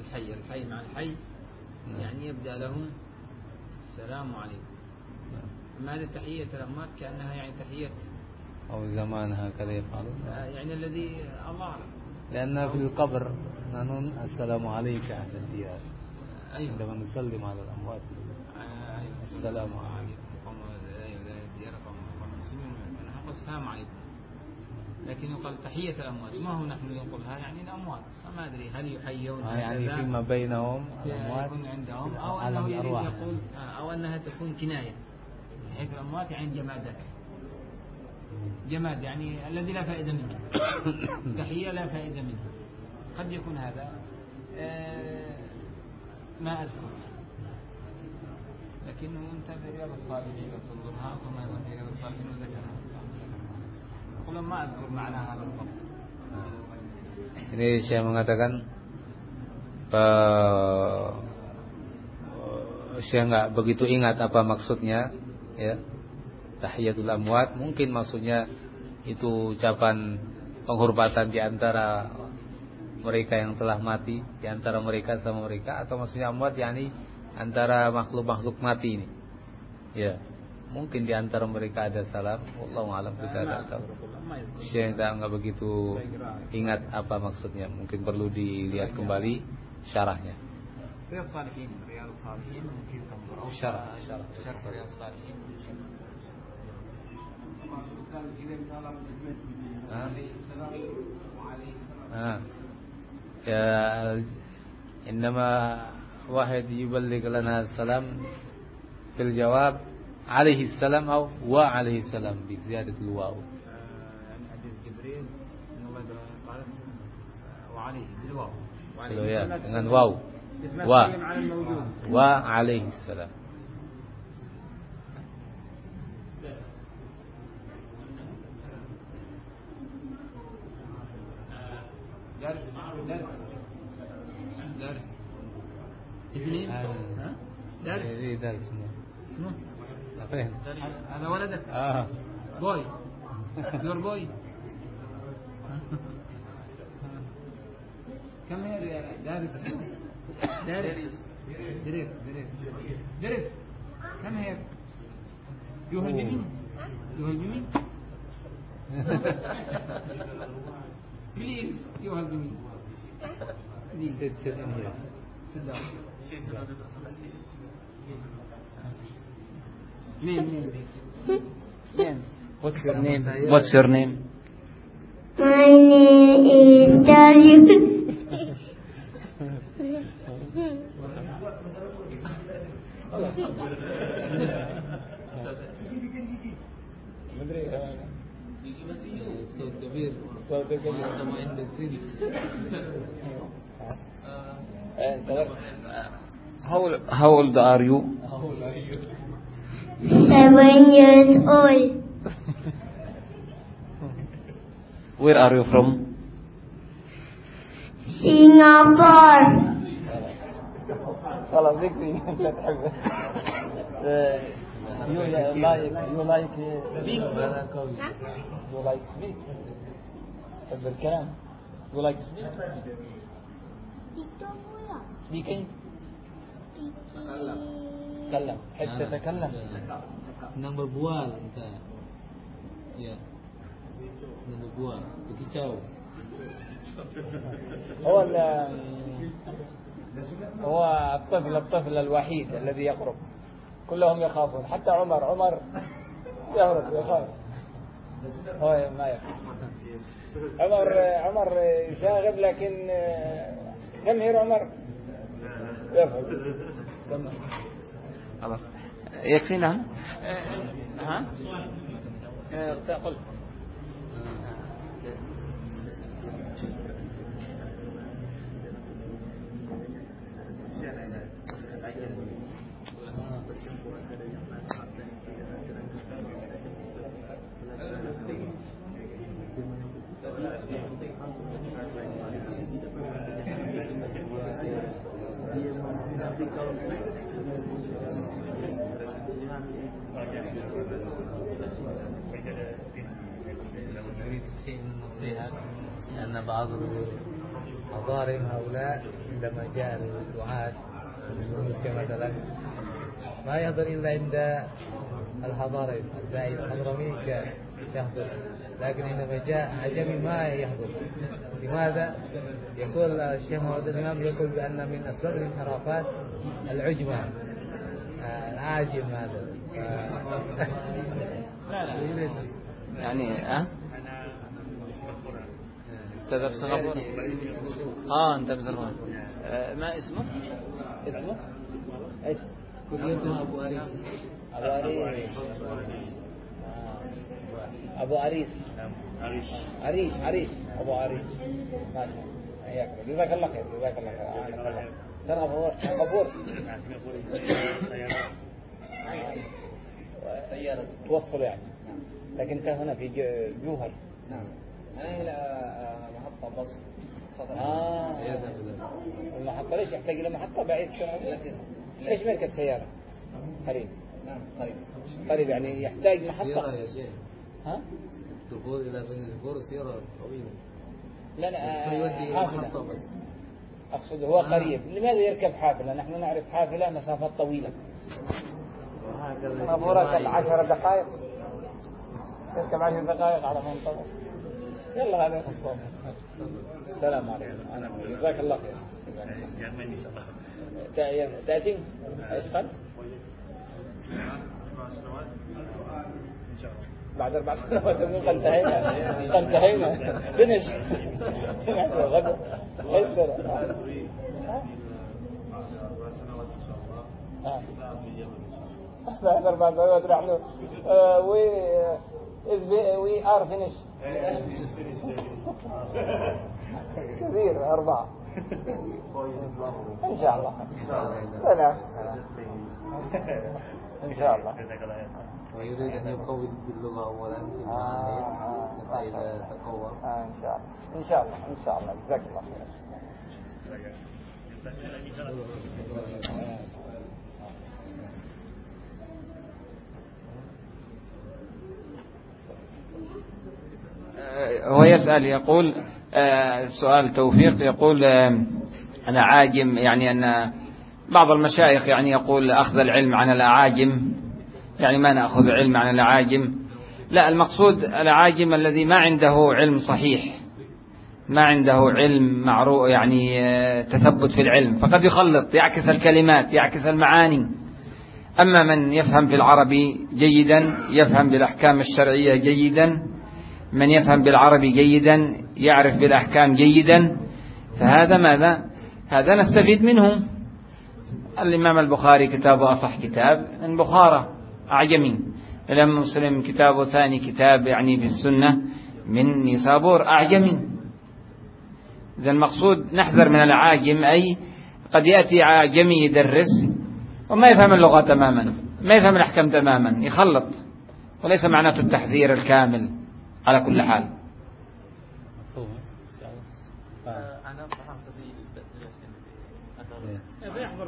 الحي الحي مع الحي نعم. يعني يبدأ لهم السلام عليكم. أما هذه تحية الأموات كأنها يعني تحية. أو زمان هكذا يفعلون. آه، يعني الذي الله لأن في القبر نقول السلام عليك أهل الديار. أيوة. عندما نسلم على الأموات. السلام عليكم. السلام عليكم. لكن يقال تحية الأموات. ما هو نحن نقولها؟ يعني الأموات. فما أدري هل يحيون آه يعني فيما بينهم الأموات. يكون عندهم أو أنه يريد يقول آه، أو أنها تكون كناية. حيث الأموات يعني جمادات جماد يعني الذي لا فائدة منه. (coughs) تحية لا فائدة منه. قد يكون هذا. آه، ما أذكر. لكنه انت برياض الصالحين تنظرها وما في رياض الصالحين وذكرها يقول ما أذكر معناها بالضبط Ini saya mengatakan uh, saya nggak begitu ingat apa maksudnya ya tahiyatul amwat mungkin maksudnya itu ucapan penghormatan di antara mereka yang telah mati di antara mereka sama mereka atau maksudnya amwat yakni antara makhluk-makhluk mati ini. Ya. Mungkin di antara mereka ada salam. Allah alam kita tidak tahu. Saya tidak enggak begitu ingat apa maksudnya. Mungkin perlu dilihat kembali syarahnya. Syarah, syarah. Ah. Ya, innama واحد يبلغ لنا السلام في الجواب عليه السلام أو وعليه السلام بزيادة الواو. يعني حديث جبريل إن الله قال وعليه بالواو. وعليه dengan واو. و وعليه السلام. درس درس درس اثنين ها درس إيه فين هذا ولدك؟ آه. بوي يور بوي كم هي دارس؟ دارس. دريس دريس دريس كم هي؟ يوهل بمين يوهل بمين بليز يوهل بمين Sit, sit in here. Sit down. What's your name? What's your name? My name is Darius. صوت كبير صوت كبير عند السن How, how old are you? Seven years old. Where are you from? Singapore. خلاص يكفي انت تحب you like you like speak you like speak تحب الكلام you like speak speaking تكلم تحب تتكلم؟ Senang berbual kita ya senang berbual berkicau هو ال- هو الطفل الطفل الوحيد الذي يقرب. كلهم يخافون. حتى عمر عمر يهرب يخاف. هو ما يخاف. عمر عمر يشاغب لكن جمهير عمر؟ يفعل خلاص. يكفينا؟ ها؟ قل نريد شيء من النصيحة أن بعض مظالم هؤلاء عندما جاء الدعاة مثلا ما يحضر إلا عند الحضارين الداعي الحضرمي يحضر. لكن عندما جاء عجمي ما يحضر. لماذا؟ يقول الشيخ محمد الإمام يقول بأن من أسباب الانحرافات العجمة. آه، العاجم هذا. يعني ها؟ انت درس غفور آه انت بزرغان آه ما اسمه؟ اسمه؟ إيش؟ كليته أبو أريس أبو عريس. آه. أبو عريس. عريش عريش أبو عريش ما شاء الله. حياك الله جزاك الله خير. جزاك الله خير. سنة غفور غفور سيارة. توصل يعني. لكن انت هنا في جو- جوهر. نعم. أنا إلى محطة بص آه. المحطة ليش يحتاج إلى محطة بعيد؟ لكن ليش مركب سيارة؟ قريب. نعم طيب قريب يعني يحتاج محطة. يا شيخ. ها؟ دخول إلى بني زبور سيرة طويلة. لا لا يودي محطة بس أقصد هو قريب. لماذا يركب حافلة؟ نحن نعرف حافلة مسافات طويلة. مرات عشر دقائق. تركب عشر دقائق على منطقة يلا هذا قصة السلام عليكم. أنا جزاك الله خير. تأتي؟ إيش قال؟ بعد أربع سنوات قد انتهينا. انتهينا. فينش. (laughs) غدا غدا سنوات نحن uh, we uh, is we are finished كثير أربعة. إن شاء الله. سلام. إن شاء الله. ويريد أن يقوي باللغة أولا. ثم آه، آه، تقوى آه إن شاء الله. إن شاء الله إن شاء الله. جزاك الله خير هو يسأل يقول آه، سؤال توفيق يقول آه، أنا عاجم يعني أن بعض المشايخ يعني يقول أخذ العلم عن الأعاجم يعني ما نأخذ علم عن الأعاجم لا المقصود الأعاجم الذي ما عنده علم صحيح ما عنده علم معروف يعني آه، تثبت في العلم فقد يخلط يعكس الكلمات يعكس المعاني. أما من يفهم في العربي جيدا يفهم بالأحكام الشرعية جيدا من يفهم بالعربي جيدا يعرف بالأحكام جيدا فهذا ماذا؟ هذا نستفيد منه. الإمام البخاري كتابه أصح كتاب من بخارى أعجمي. الإمام مسلم كتابه ثاني كتاب يعني في السنة من نيسابور أعجمي. إذا المقصود نحذر من العاجم أي قد يأتي عاجمي يدرس وما يفهم اللغة تماما ما يفهم الأحكام تماما يخلط. وليس معناته التحذير الكامل على كل حال.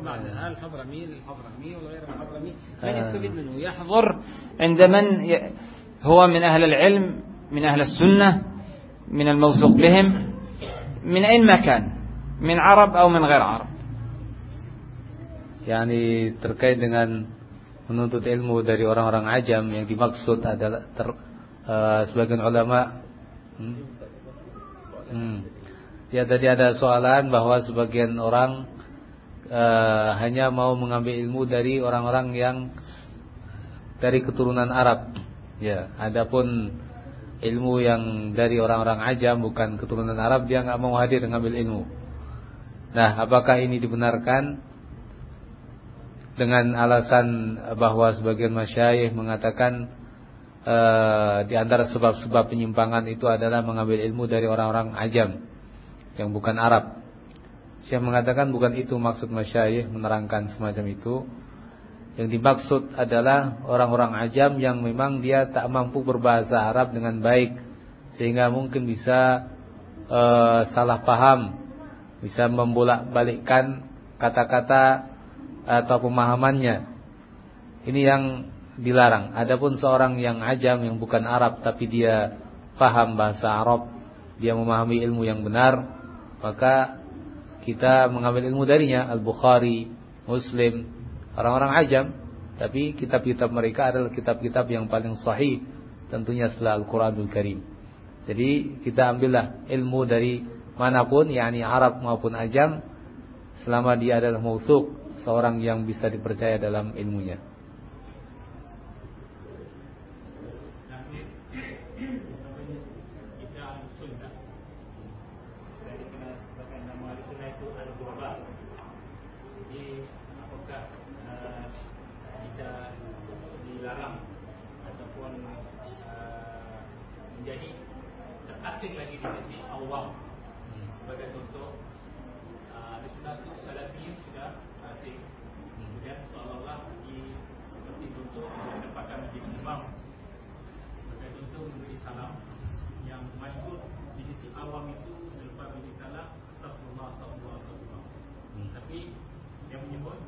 بعدها الحضرمي الحضرمي من آه. يستفيد منه؟ يحضر عند من ي... هو من أهل العلم من أهل السنة من الموثوق بهم من أين ما كان من عرب أو من غير عرب. Yani terkait dengan menuntut ilmu dari orang-orang ajam yang dimaksud adalah ter, eh, sebagian ulama hmm, Hmm. Ya tadi ada soalan bahwa sebagian orang uh, hanya mau mengambil ilmu dari orang-orang yang dari keturunan Arab. Ya, adapun ilmu yang dari orang-orang ajam bukan keturunan Arab dia nggak mau hadir mengambil ilmu. Nah, apakah ini dibenarkan dengan alasan bahwa sebagian masyayikh mengatakan uh, di antara sebab-sebab penyimpangan itu adalah mengambil ilmu dari orang-orang ajam yang bukan Arab. Syekh mengatakan bukan itu maksud masyayikh menerangkan semacam itu. Yang dimaksud adalah orang-orang ajam yang memang dia tak mampu berbahasa Arab dengan baik sehingga mungkin bisa uh, salah paham, bisa membolak-balikkan kata-kata atau pemahamannya. Ini yang dilarang. Adapun seorang yang ajam yang bukan Arab tapi dia paham bahasa Arab, dia memahami ilmu yang benar, maka kita mengambil ilmu darinya Al-Bukhari, Muslim, orang-orang ajam, tapi kitab-kitab mereka adalah kitab-kitab yang paling sahih tentunya setelah Al-Qur'anul Karim. Jadi kita ambillah ilmu dari mana pun yakni Arab maupun ajam selama dia adalah mausuk seorang yang bisa dipercaya dalam ilmunya. asing lagi di sisi awam sebagai contoh uh, di sunnah itu salafiyin sudah asing kemudian seolah-olah di seperti contoh yang dapatkan di imam sebagai contoh memberi salam yang masyhur di sisi awam itu selepas memberi salam astagfirullah astagfirullah astagfirullah hmm. tapi yang menyebut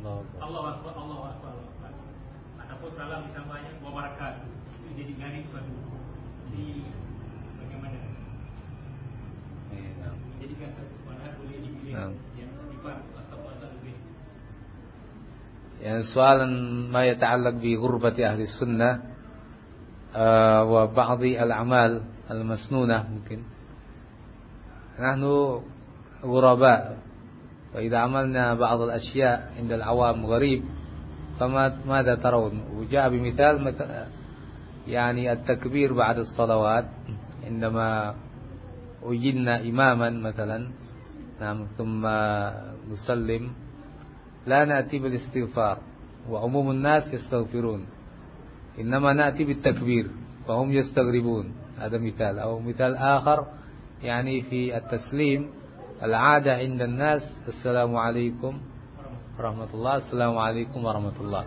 Allah Akbar. Allah Akbar Allah Akbar ataupun salam ditambahnya wa itu jadi garis baru jadi يعني سؤالا ما يتعلق بغربة أهل السنة وبعض الأعمال المسنونة ممكن نحن غرباء وإذا عملنا بعض الأشياء عند العوام غريب فما ماذا ترون وجاء بمثال يعني التكبير بعد الصلوات عندما وجدنا إماما مثلا. نعم ثم نسلم. لا نأتي بالاستغفار وعموم الناس يستغفرون. إنما نأتي بالتكبير فهم يستغربون. هذا مثال. أو مثال آخر يعني في التسليم العادة عند الناس السلام عليكم ورحمة الله. السلام عليكم ورحمة الله.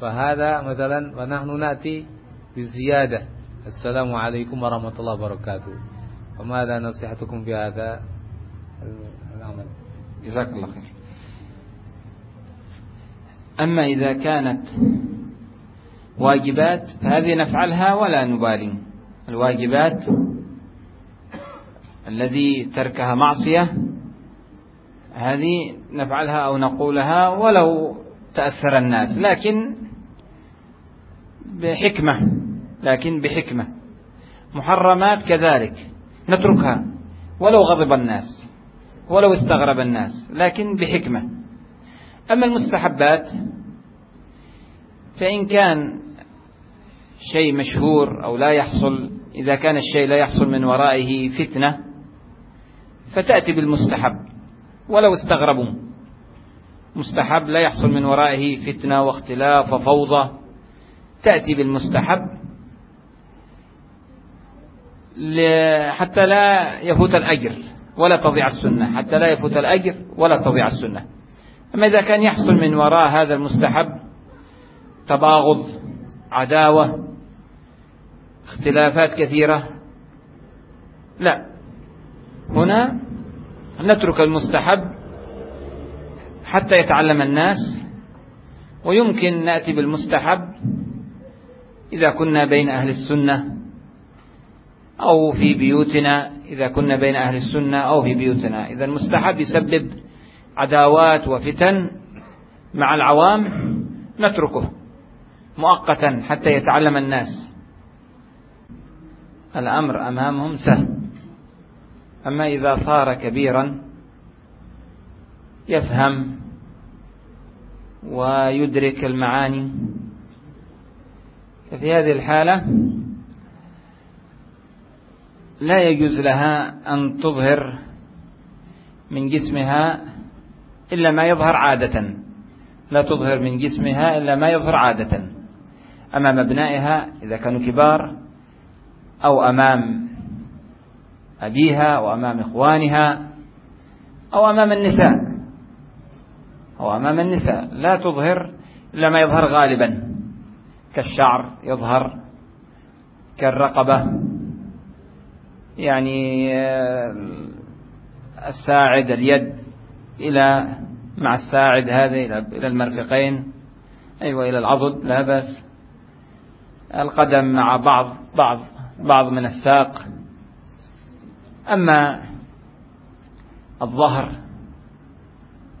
فهذا مثلا ونحن نأتي بالزيادة. السلام عليكم ورحمة الله وبركاته. وماذا نصيحتكم في هذا العمل؟ جزاك الله خير. أما إذا كانت واجبات فهذه نفعلها ولا نبالي. الواجبات الذي تركها معصية هذه نفعلها أو نقولها ولو تأثر الناس لكن بحكمة لكن بحكمة. محرمات كذلك. نتركها. ولو غضب الناس ولو استغرب الناس لكن بحكمة. أما المستحبات فإن كان شيء مشهور أو لا يحصل إذا كان الشيء لا يحصل من ورائه فتنة فتأتي بالمستحب. ولو استغربوا. مستحب لا يحصل من ورائه فتنة واختلاف وفوضى تأتي بالمستحب. حتى لا يفوت الأجر ولا تضيع السنة. حتى لا يفوت الأجر ولا تضيع السنة. أما إذا كان يحصل من وراء هذا المستحب تباغض عداوة اختلافات كثيرة لا. هنا نترك المستحب حتى يتعلم الناس ويمكن نأتي بالمستحب إذا كنا بين أهل السنة أو في بيوتنا إذا كنا بين أهل السنة أو في بيوتنا. إذا المستحب يسبب عداوات وفتن مع العوام نتركه مؤقتا حتى يتعلم الناس. الأمر أمامهم سهل. أما إذا صار كبيرا يفهم ويدرك المعاني. ففي هذه الحالة لا يجوز لها أن تظهر من جسمها إلا ما يظهر عادة. لا تظهر من جسمها إلا ما يظهر عادة. أمام أبنائها إذا كانوا كبار أو أمام أبيها أو أمام إخوانها أو أمام النساء أو أمام النساء. لا تظهر إلا ما يظهر غالبا. كالشعر يظهر كالرقبة يعني الساعد اليد إلى مع الساعد هذا إلى المرفقين أيوة إلى العضد لا بأس. القدم مع بعض بعض بعض من الساق. أما الظهر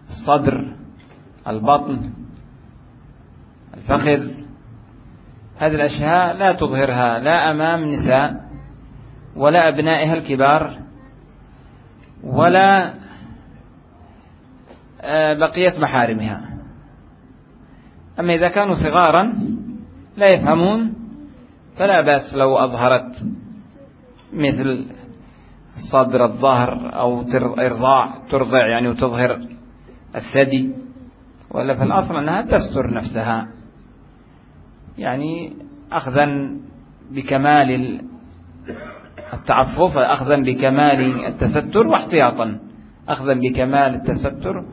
الصدر البطن الفخذ هذه الأشياء لا تظهرها لا أمام نساء. ولا أبنائها الكبار ولا آه، بقية محارمها. أما إذا كانوا صغارا لا يفهمون فلا بأس لو أظهرت مثل صدر الظهر أو إرضاع ترضع يعني وتظهر الثدي. ولا في الأصل أنها تستر نفسها. يعني أخذا بكمال التعفف أخذا بكمال التستر واحتياطا. أخذا بكمال التستر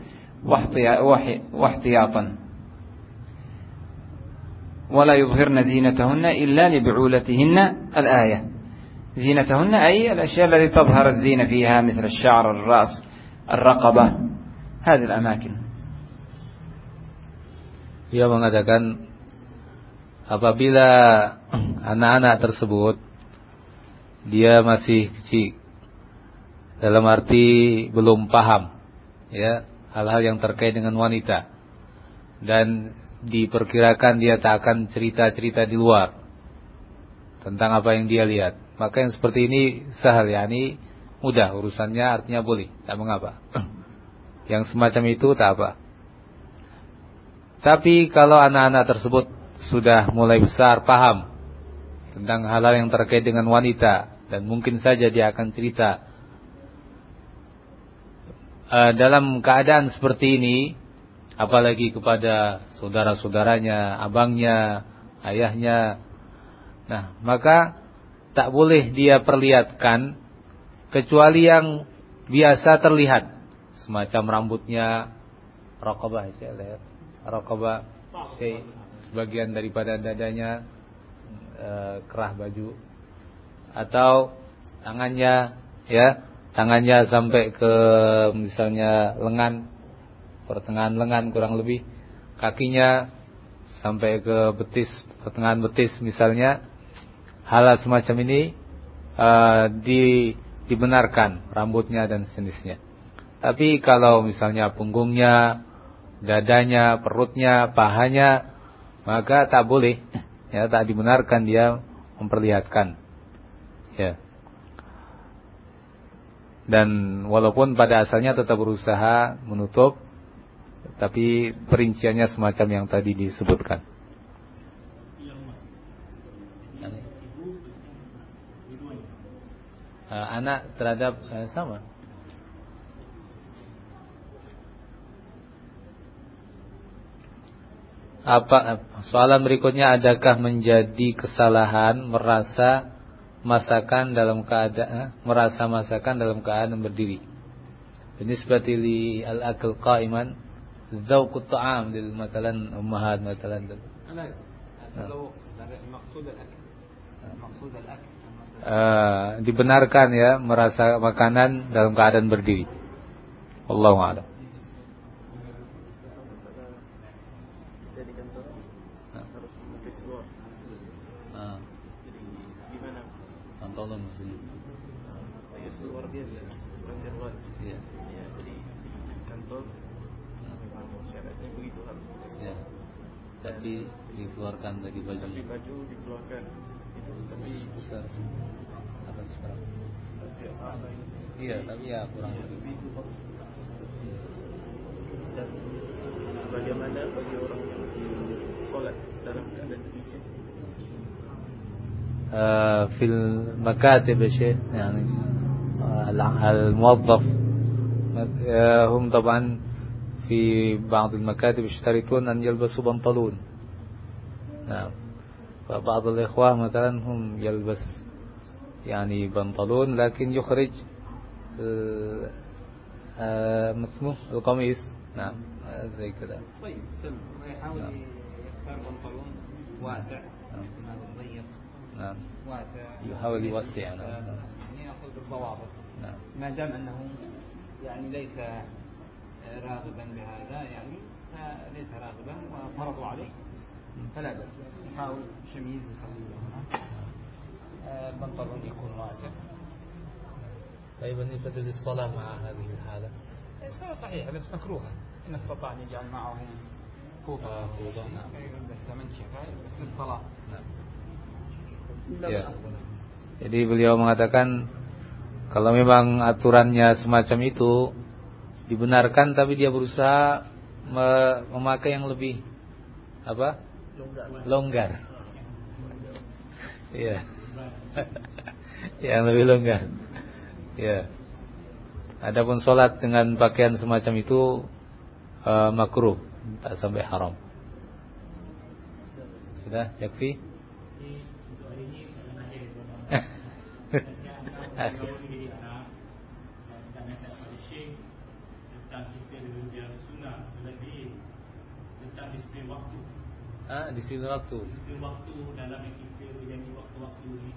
واحتياطا. ولا يظهرن زينتهن إلا لبعولتهن الآية. زينتهن أي الأشياء التي تظهر الزينة فيها مثل الشعر الرأس الرقبة هذه الأماكن. Dia mengatakan apabila anak-anak tersebut dia masih kecil. Dalam arti belum paham ya hal-hal yang terkait dengan wanita. Dan diperkirakan dia tak akan cerita-cerita di luar tentang apa yang dia lihat. Maka yang seperti ini sahal ya ini mudah urusannya artinya boleh tak mengapa. (clears throat) Yang semacam itu tak apa. Tapi kalau anak-anak tersebut sudah mulai besar paham tentang hal-hal yang terkait dengan wanita. Dan mungkin saja dia akan cerita uh, dalam keadaan seperti ini apalagi kepada saudara-saudaranya, abangnya, ayahnya. Nah, maka tak boleh dia perlihatkan kecuali yang biasa terlihat. Semacam rambutnya rokobah saya lihat. Rokobah sebagian daripada dadanya e, kerah baju. Atau tangannya ya tangannya sampai ke misalnya lengan pertengahan lengan kurang lebih. Kakinya sampai ke betis pertengahan betis misalnya. Hal semacam ini uh, di dibenarkan rambutnya dan sejenisnya. Tapi kalau misalnya punggungnya dadanya perutnya pahanya maka tak boleh ya tak dibenarkan dia memperlihatkan. Ya. Dan walaupun pada asalnya tetap berusaha menutup tapi perinciannya semacam yang tadi disebutkan. Uh, anak terhadap uh, sama apa soalan berikutnya adakah menjadi kesalahan merasa masakan dalam keadaan eh, merasa masakan dalam keadaan berdiri. Ini seperti li al-akal qa'iman dzauqut ta'am lil matalan ummahat matalan. Uh, dibenarkan ya merasa makanan dalam keadaan berdiri. Allahu a'lam. Tapi dikeluarkan dari baju. Tapi baju dikeluarkan. Itu tapi besar. Atas berapa? Iya, tapi ya kurang lebih. Dan bagaimana bagi orang yang sholat dalam keadaan demikian? آه، في المكاتب شيخ يعني آه، الموظف آه، هم طبعا في بعض المكاتب يشترطون أن يلبسوا بنطلون نعم. فبعض الإخوة مثلا هم يلبس يعني بنطلون لكن يخرج ال- آه، ما اسمه القميص. نعم آه، زي كذا طيب ويحاول يختار بنطلون واسع ضيق. نعم. واسع. يحاول يوسع نعم. يعني يأخذ بالضوابط نعم. ما دام أنه يعني ليس راغبا بهذا يعني ليس راغبا وفرضوا عليه. فلا بأس يحاول شميز يخليه هنا آه، البنطلون يكون واسع طيب بالنسبة للصلاة مع هذه الحالة الصلاة صحيحة بس مكروهة إن استطاع أن يجعل معه هنا فوطة آه، فوطة، نعم. أيضا بس منشفة بس للصلاة Ya. Jadi beliau mengatakan kalau memang aturannya semacam itu dibenarkan tapi dia berusaha me- memakai yang lebih apa? Longgar. Iya. (laughs) yang lebih longgar. Iya. Adapun sholat dengan pakaian semacam itu uh, makruh, tak sampai haram. Sudah, yakfi? tentang disiplin waktu Ah, di sini waktu. Disiplin waktu dalam yang kita berjanji waktu-waktu ini.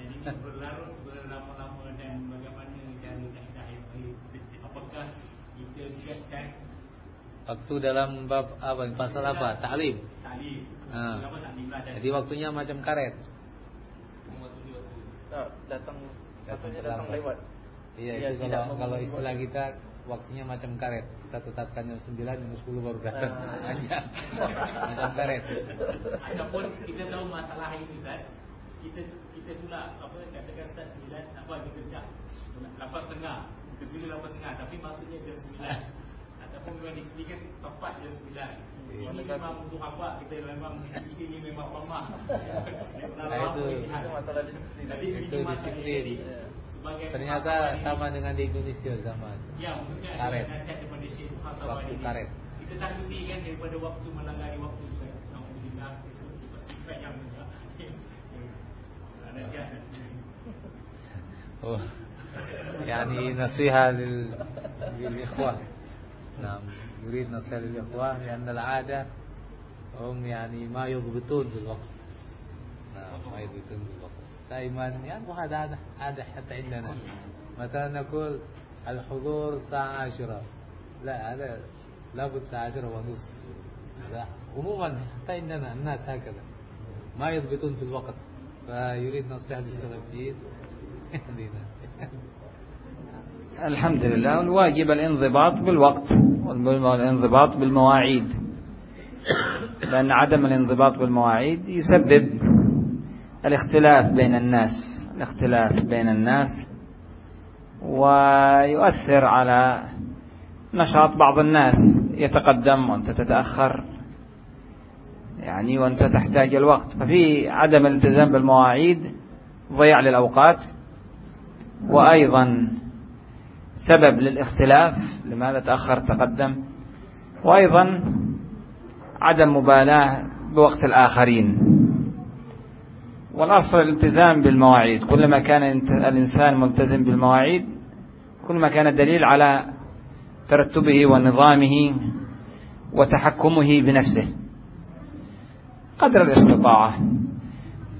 Ini (laughs) berlarut berlama-lama dan bagaimana cara kaedah yang baik. Apakah kita siapkan Waktu dalam bab apa? Pasal apa? Taklim. taklim? Dan Jadi waktunya macam karet. Tak, datang Datang lewat. Iya, Ya, itu kalau kalau istilah kita waktunya macam karet. Kita tetapkan jam 9, jam 10 baru datang. Ah. (laughs) Panjang. macam karet. Ataupun kita tahu masalah ini Ustaz Kita kita pula apa katakan start 9 apa kita tak 8 tengah Kita pilih 8 tengah tapi maksudnya jam 9 Ataupun memang di sini kan tepat jam 9 Iya. Iya. untuk apa? Kita memang memang nah, itu, itu disiplin. Itu iya. ternyata sama dengan di Indonesia sama ya, karet. waktu karet. Kita takuti kan daripada waktu melanggar waktu itu yang nasihat oh. Yani nasihat lil ikhwah. Nah. يريد نصيحة للإخوة لأن العادة هم يعني ما يضبطون بالوقت. ما يضبطون بالوقت. دائما يعني وهذا عادة عادة حتى عندنا. مثلا نقول الحضور الساعة عشرة. لا هذا لابد الساعة عشرة ونصف عموما حتى عندنا الناس هكذا ما يضبطون في الوقت. فيريد نصيحة للسلفيين يهدينا (laughs) الحمد لله الواجب الانضباط بالوقت والانضباط بالمواعيد. لأن عدم الانضباط بالمواعيد يسبب الاختلاف بين الناس الاختلاف بين الناس ويؤثر على نشاط بعض الناس يتقدم وأنت تتأخر يعني وأنت تحتاج الوقت. ففي عدم الالتزام بالمواعيد ضياع للأوقات وأيضا سبب للاختلاف لماذا تأخر تقدم؟ وأيضا عدم مبالاة بوقت الآخرين. والأصل الالتزام بالمواعيد. كلما كان الإنسان ملتزم بالمواعيد كلما كان الدليل على ترتبه ونظامه وتحكمه بنفسه. قدر الاستطاعة.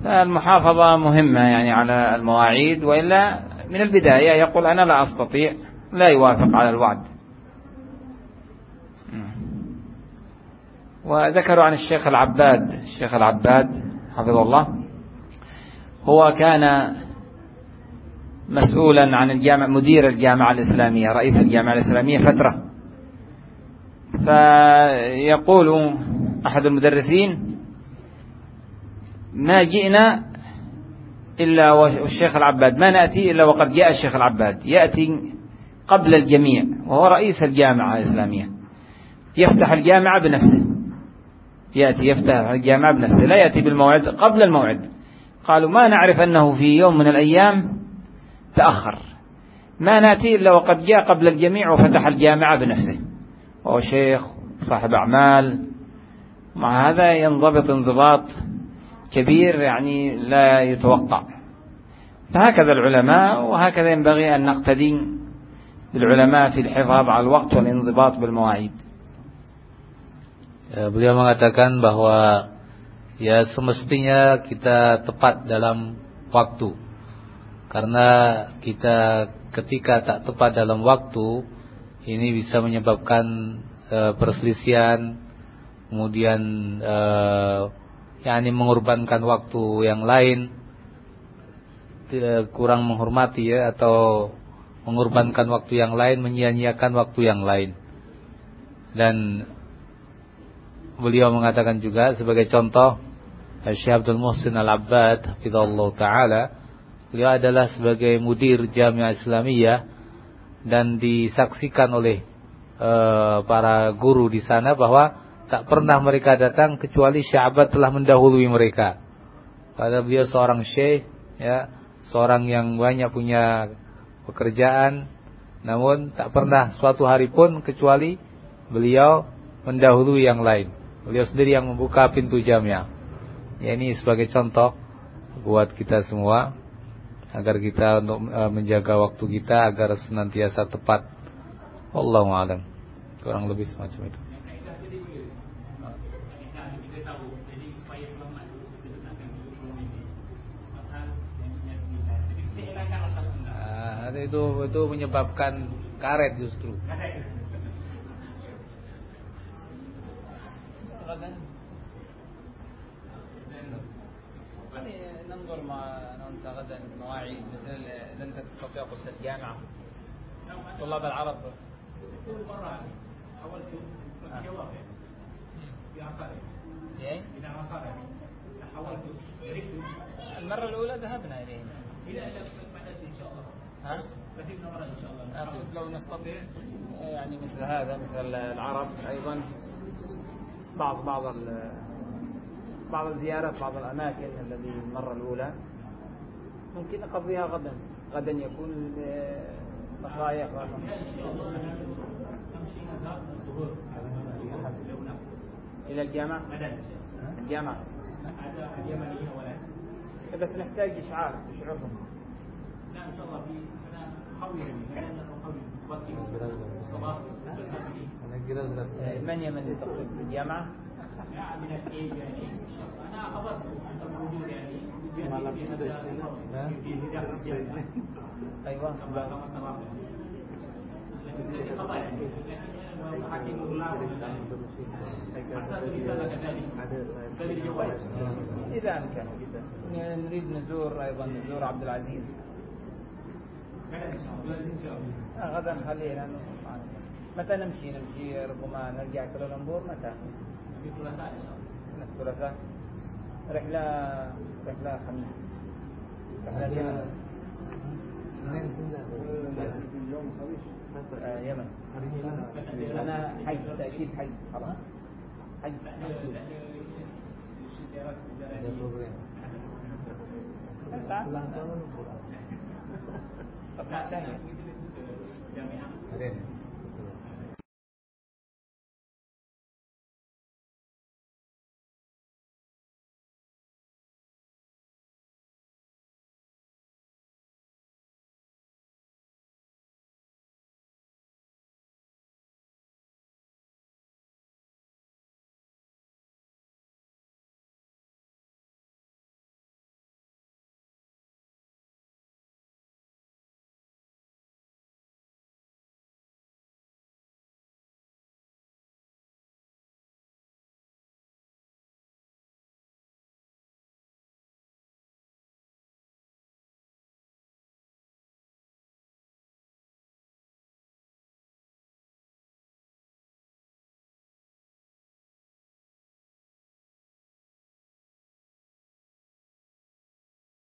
فالمحافظة مهمة يعني على المواعيد وإلا من البداية يقول أنا لا أستطيع لا يوافق على الوعد. وذكروا عن الشيخ العباد الشيخ العباد حفظه الله هو كان مسؤولا عن الجامع مدير الجامعة الإسلامية رئيس الجامعة الإسلامية فترة. فيقول أحد المدرسين ما جئنا إلا والشيخ العباد. ما نأتي إلا وقد جاء الشيخ العباد. يأتي قبل الجميع وهو رئيس الجامعة الإسلامية. يفتح الجامعة بنفسه. يأتي يفتح الجامعة بنفسه. لا يأتي بالموعد قبل الموعد. قالوا ما نعرف أنه في يوم من الأيام تأخر. ما نأتي إلا وقد جاء قبل الجميع وفتح الجامعة بنفسه. وهو شيخ صاحب أعمال. مع هذا ينضبط انضباط كبير يعني لا يتوقع فهكذا العلماء وهكذا ينبغي أن نقتدي بالعلماء في الحفاظ على الوقت والانضباط بالمواعيد ya, beliau mengatakan bahwa ya semestinya kita tepat dalam waktu karena kita ketika tak tepat dalam waktu ini bisa menyebabkan uh, perselisihan kemudian uh, yakni mengorbankan waktu yang lain. Kurang menghormati ya atau mengorbankan waktu yang lain menyia-nyiakan waktu yang lain. Dan beliau mengatakan juga sebagai contoh Syekh Abdul Muhsin Al-Abbad hafizallahu taala beliau adalah sebagai mudir Jamiah Islamiyah dan disaksikan oleh uh, para guru di sana bahwa Tak pernah mereka datang kecuali syahabat telah mendahului mereka. Pada beliau seorang syekh, ya, seorang yang banyak punya pekerjaan, namun tak pernah suatu hari pun kecuali beliau mendahului yang lain. Beliau sendiri yang membuka pintu jamnya. Ya ini sebagai contoh buat kita semua agar kita untuk e, menjaga waktu kita agar senantiasa tepat. Allahu a'lam. Kurang lebih semacam itu. itu itu menyebabkan karet justru. ننظر ما ننسى غدا المواعيد مثل لن تستطيع قصة الجامعة طلاب العرب كل مرة حاولت الجواب في عصاري ايه؟ إلى عصاري حاولت المرة الأولى ذهبنا إليه إلى إن شاء الله ها؟ أقصد لو نستطيع يعني مثل هذا مثل العرب أيضا بعض بعض بعض الزيارات بعض الأماكن الذي المرة الأولى ممكن نقضيها غدا. غدا يكون نصايح إلى الجامعة الجامعة بس نحتاج إشعار تشعرهم لا إن شاء الله في من يمن تقصد في الجامعة؟ من يعني؟ أنا أخبرت عن موجود يعني أيوة. إذا أمكن نريد نزور أيضا نزور عبد العزيز. غدا خلينا متى نمشي؟ نمشي ربما نرجع كولالمبور متى؟ في الثلاثاء إن شاء الله. الثلاثاء رحلة رحلة خميس. رحلة يوم خميس يمن. أنا حج تأكيد حج خلاص؟ حج Ada.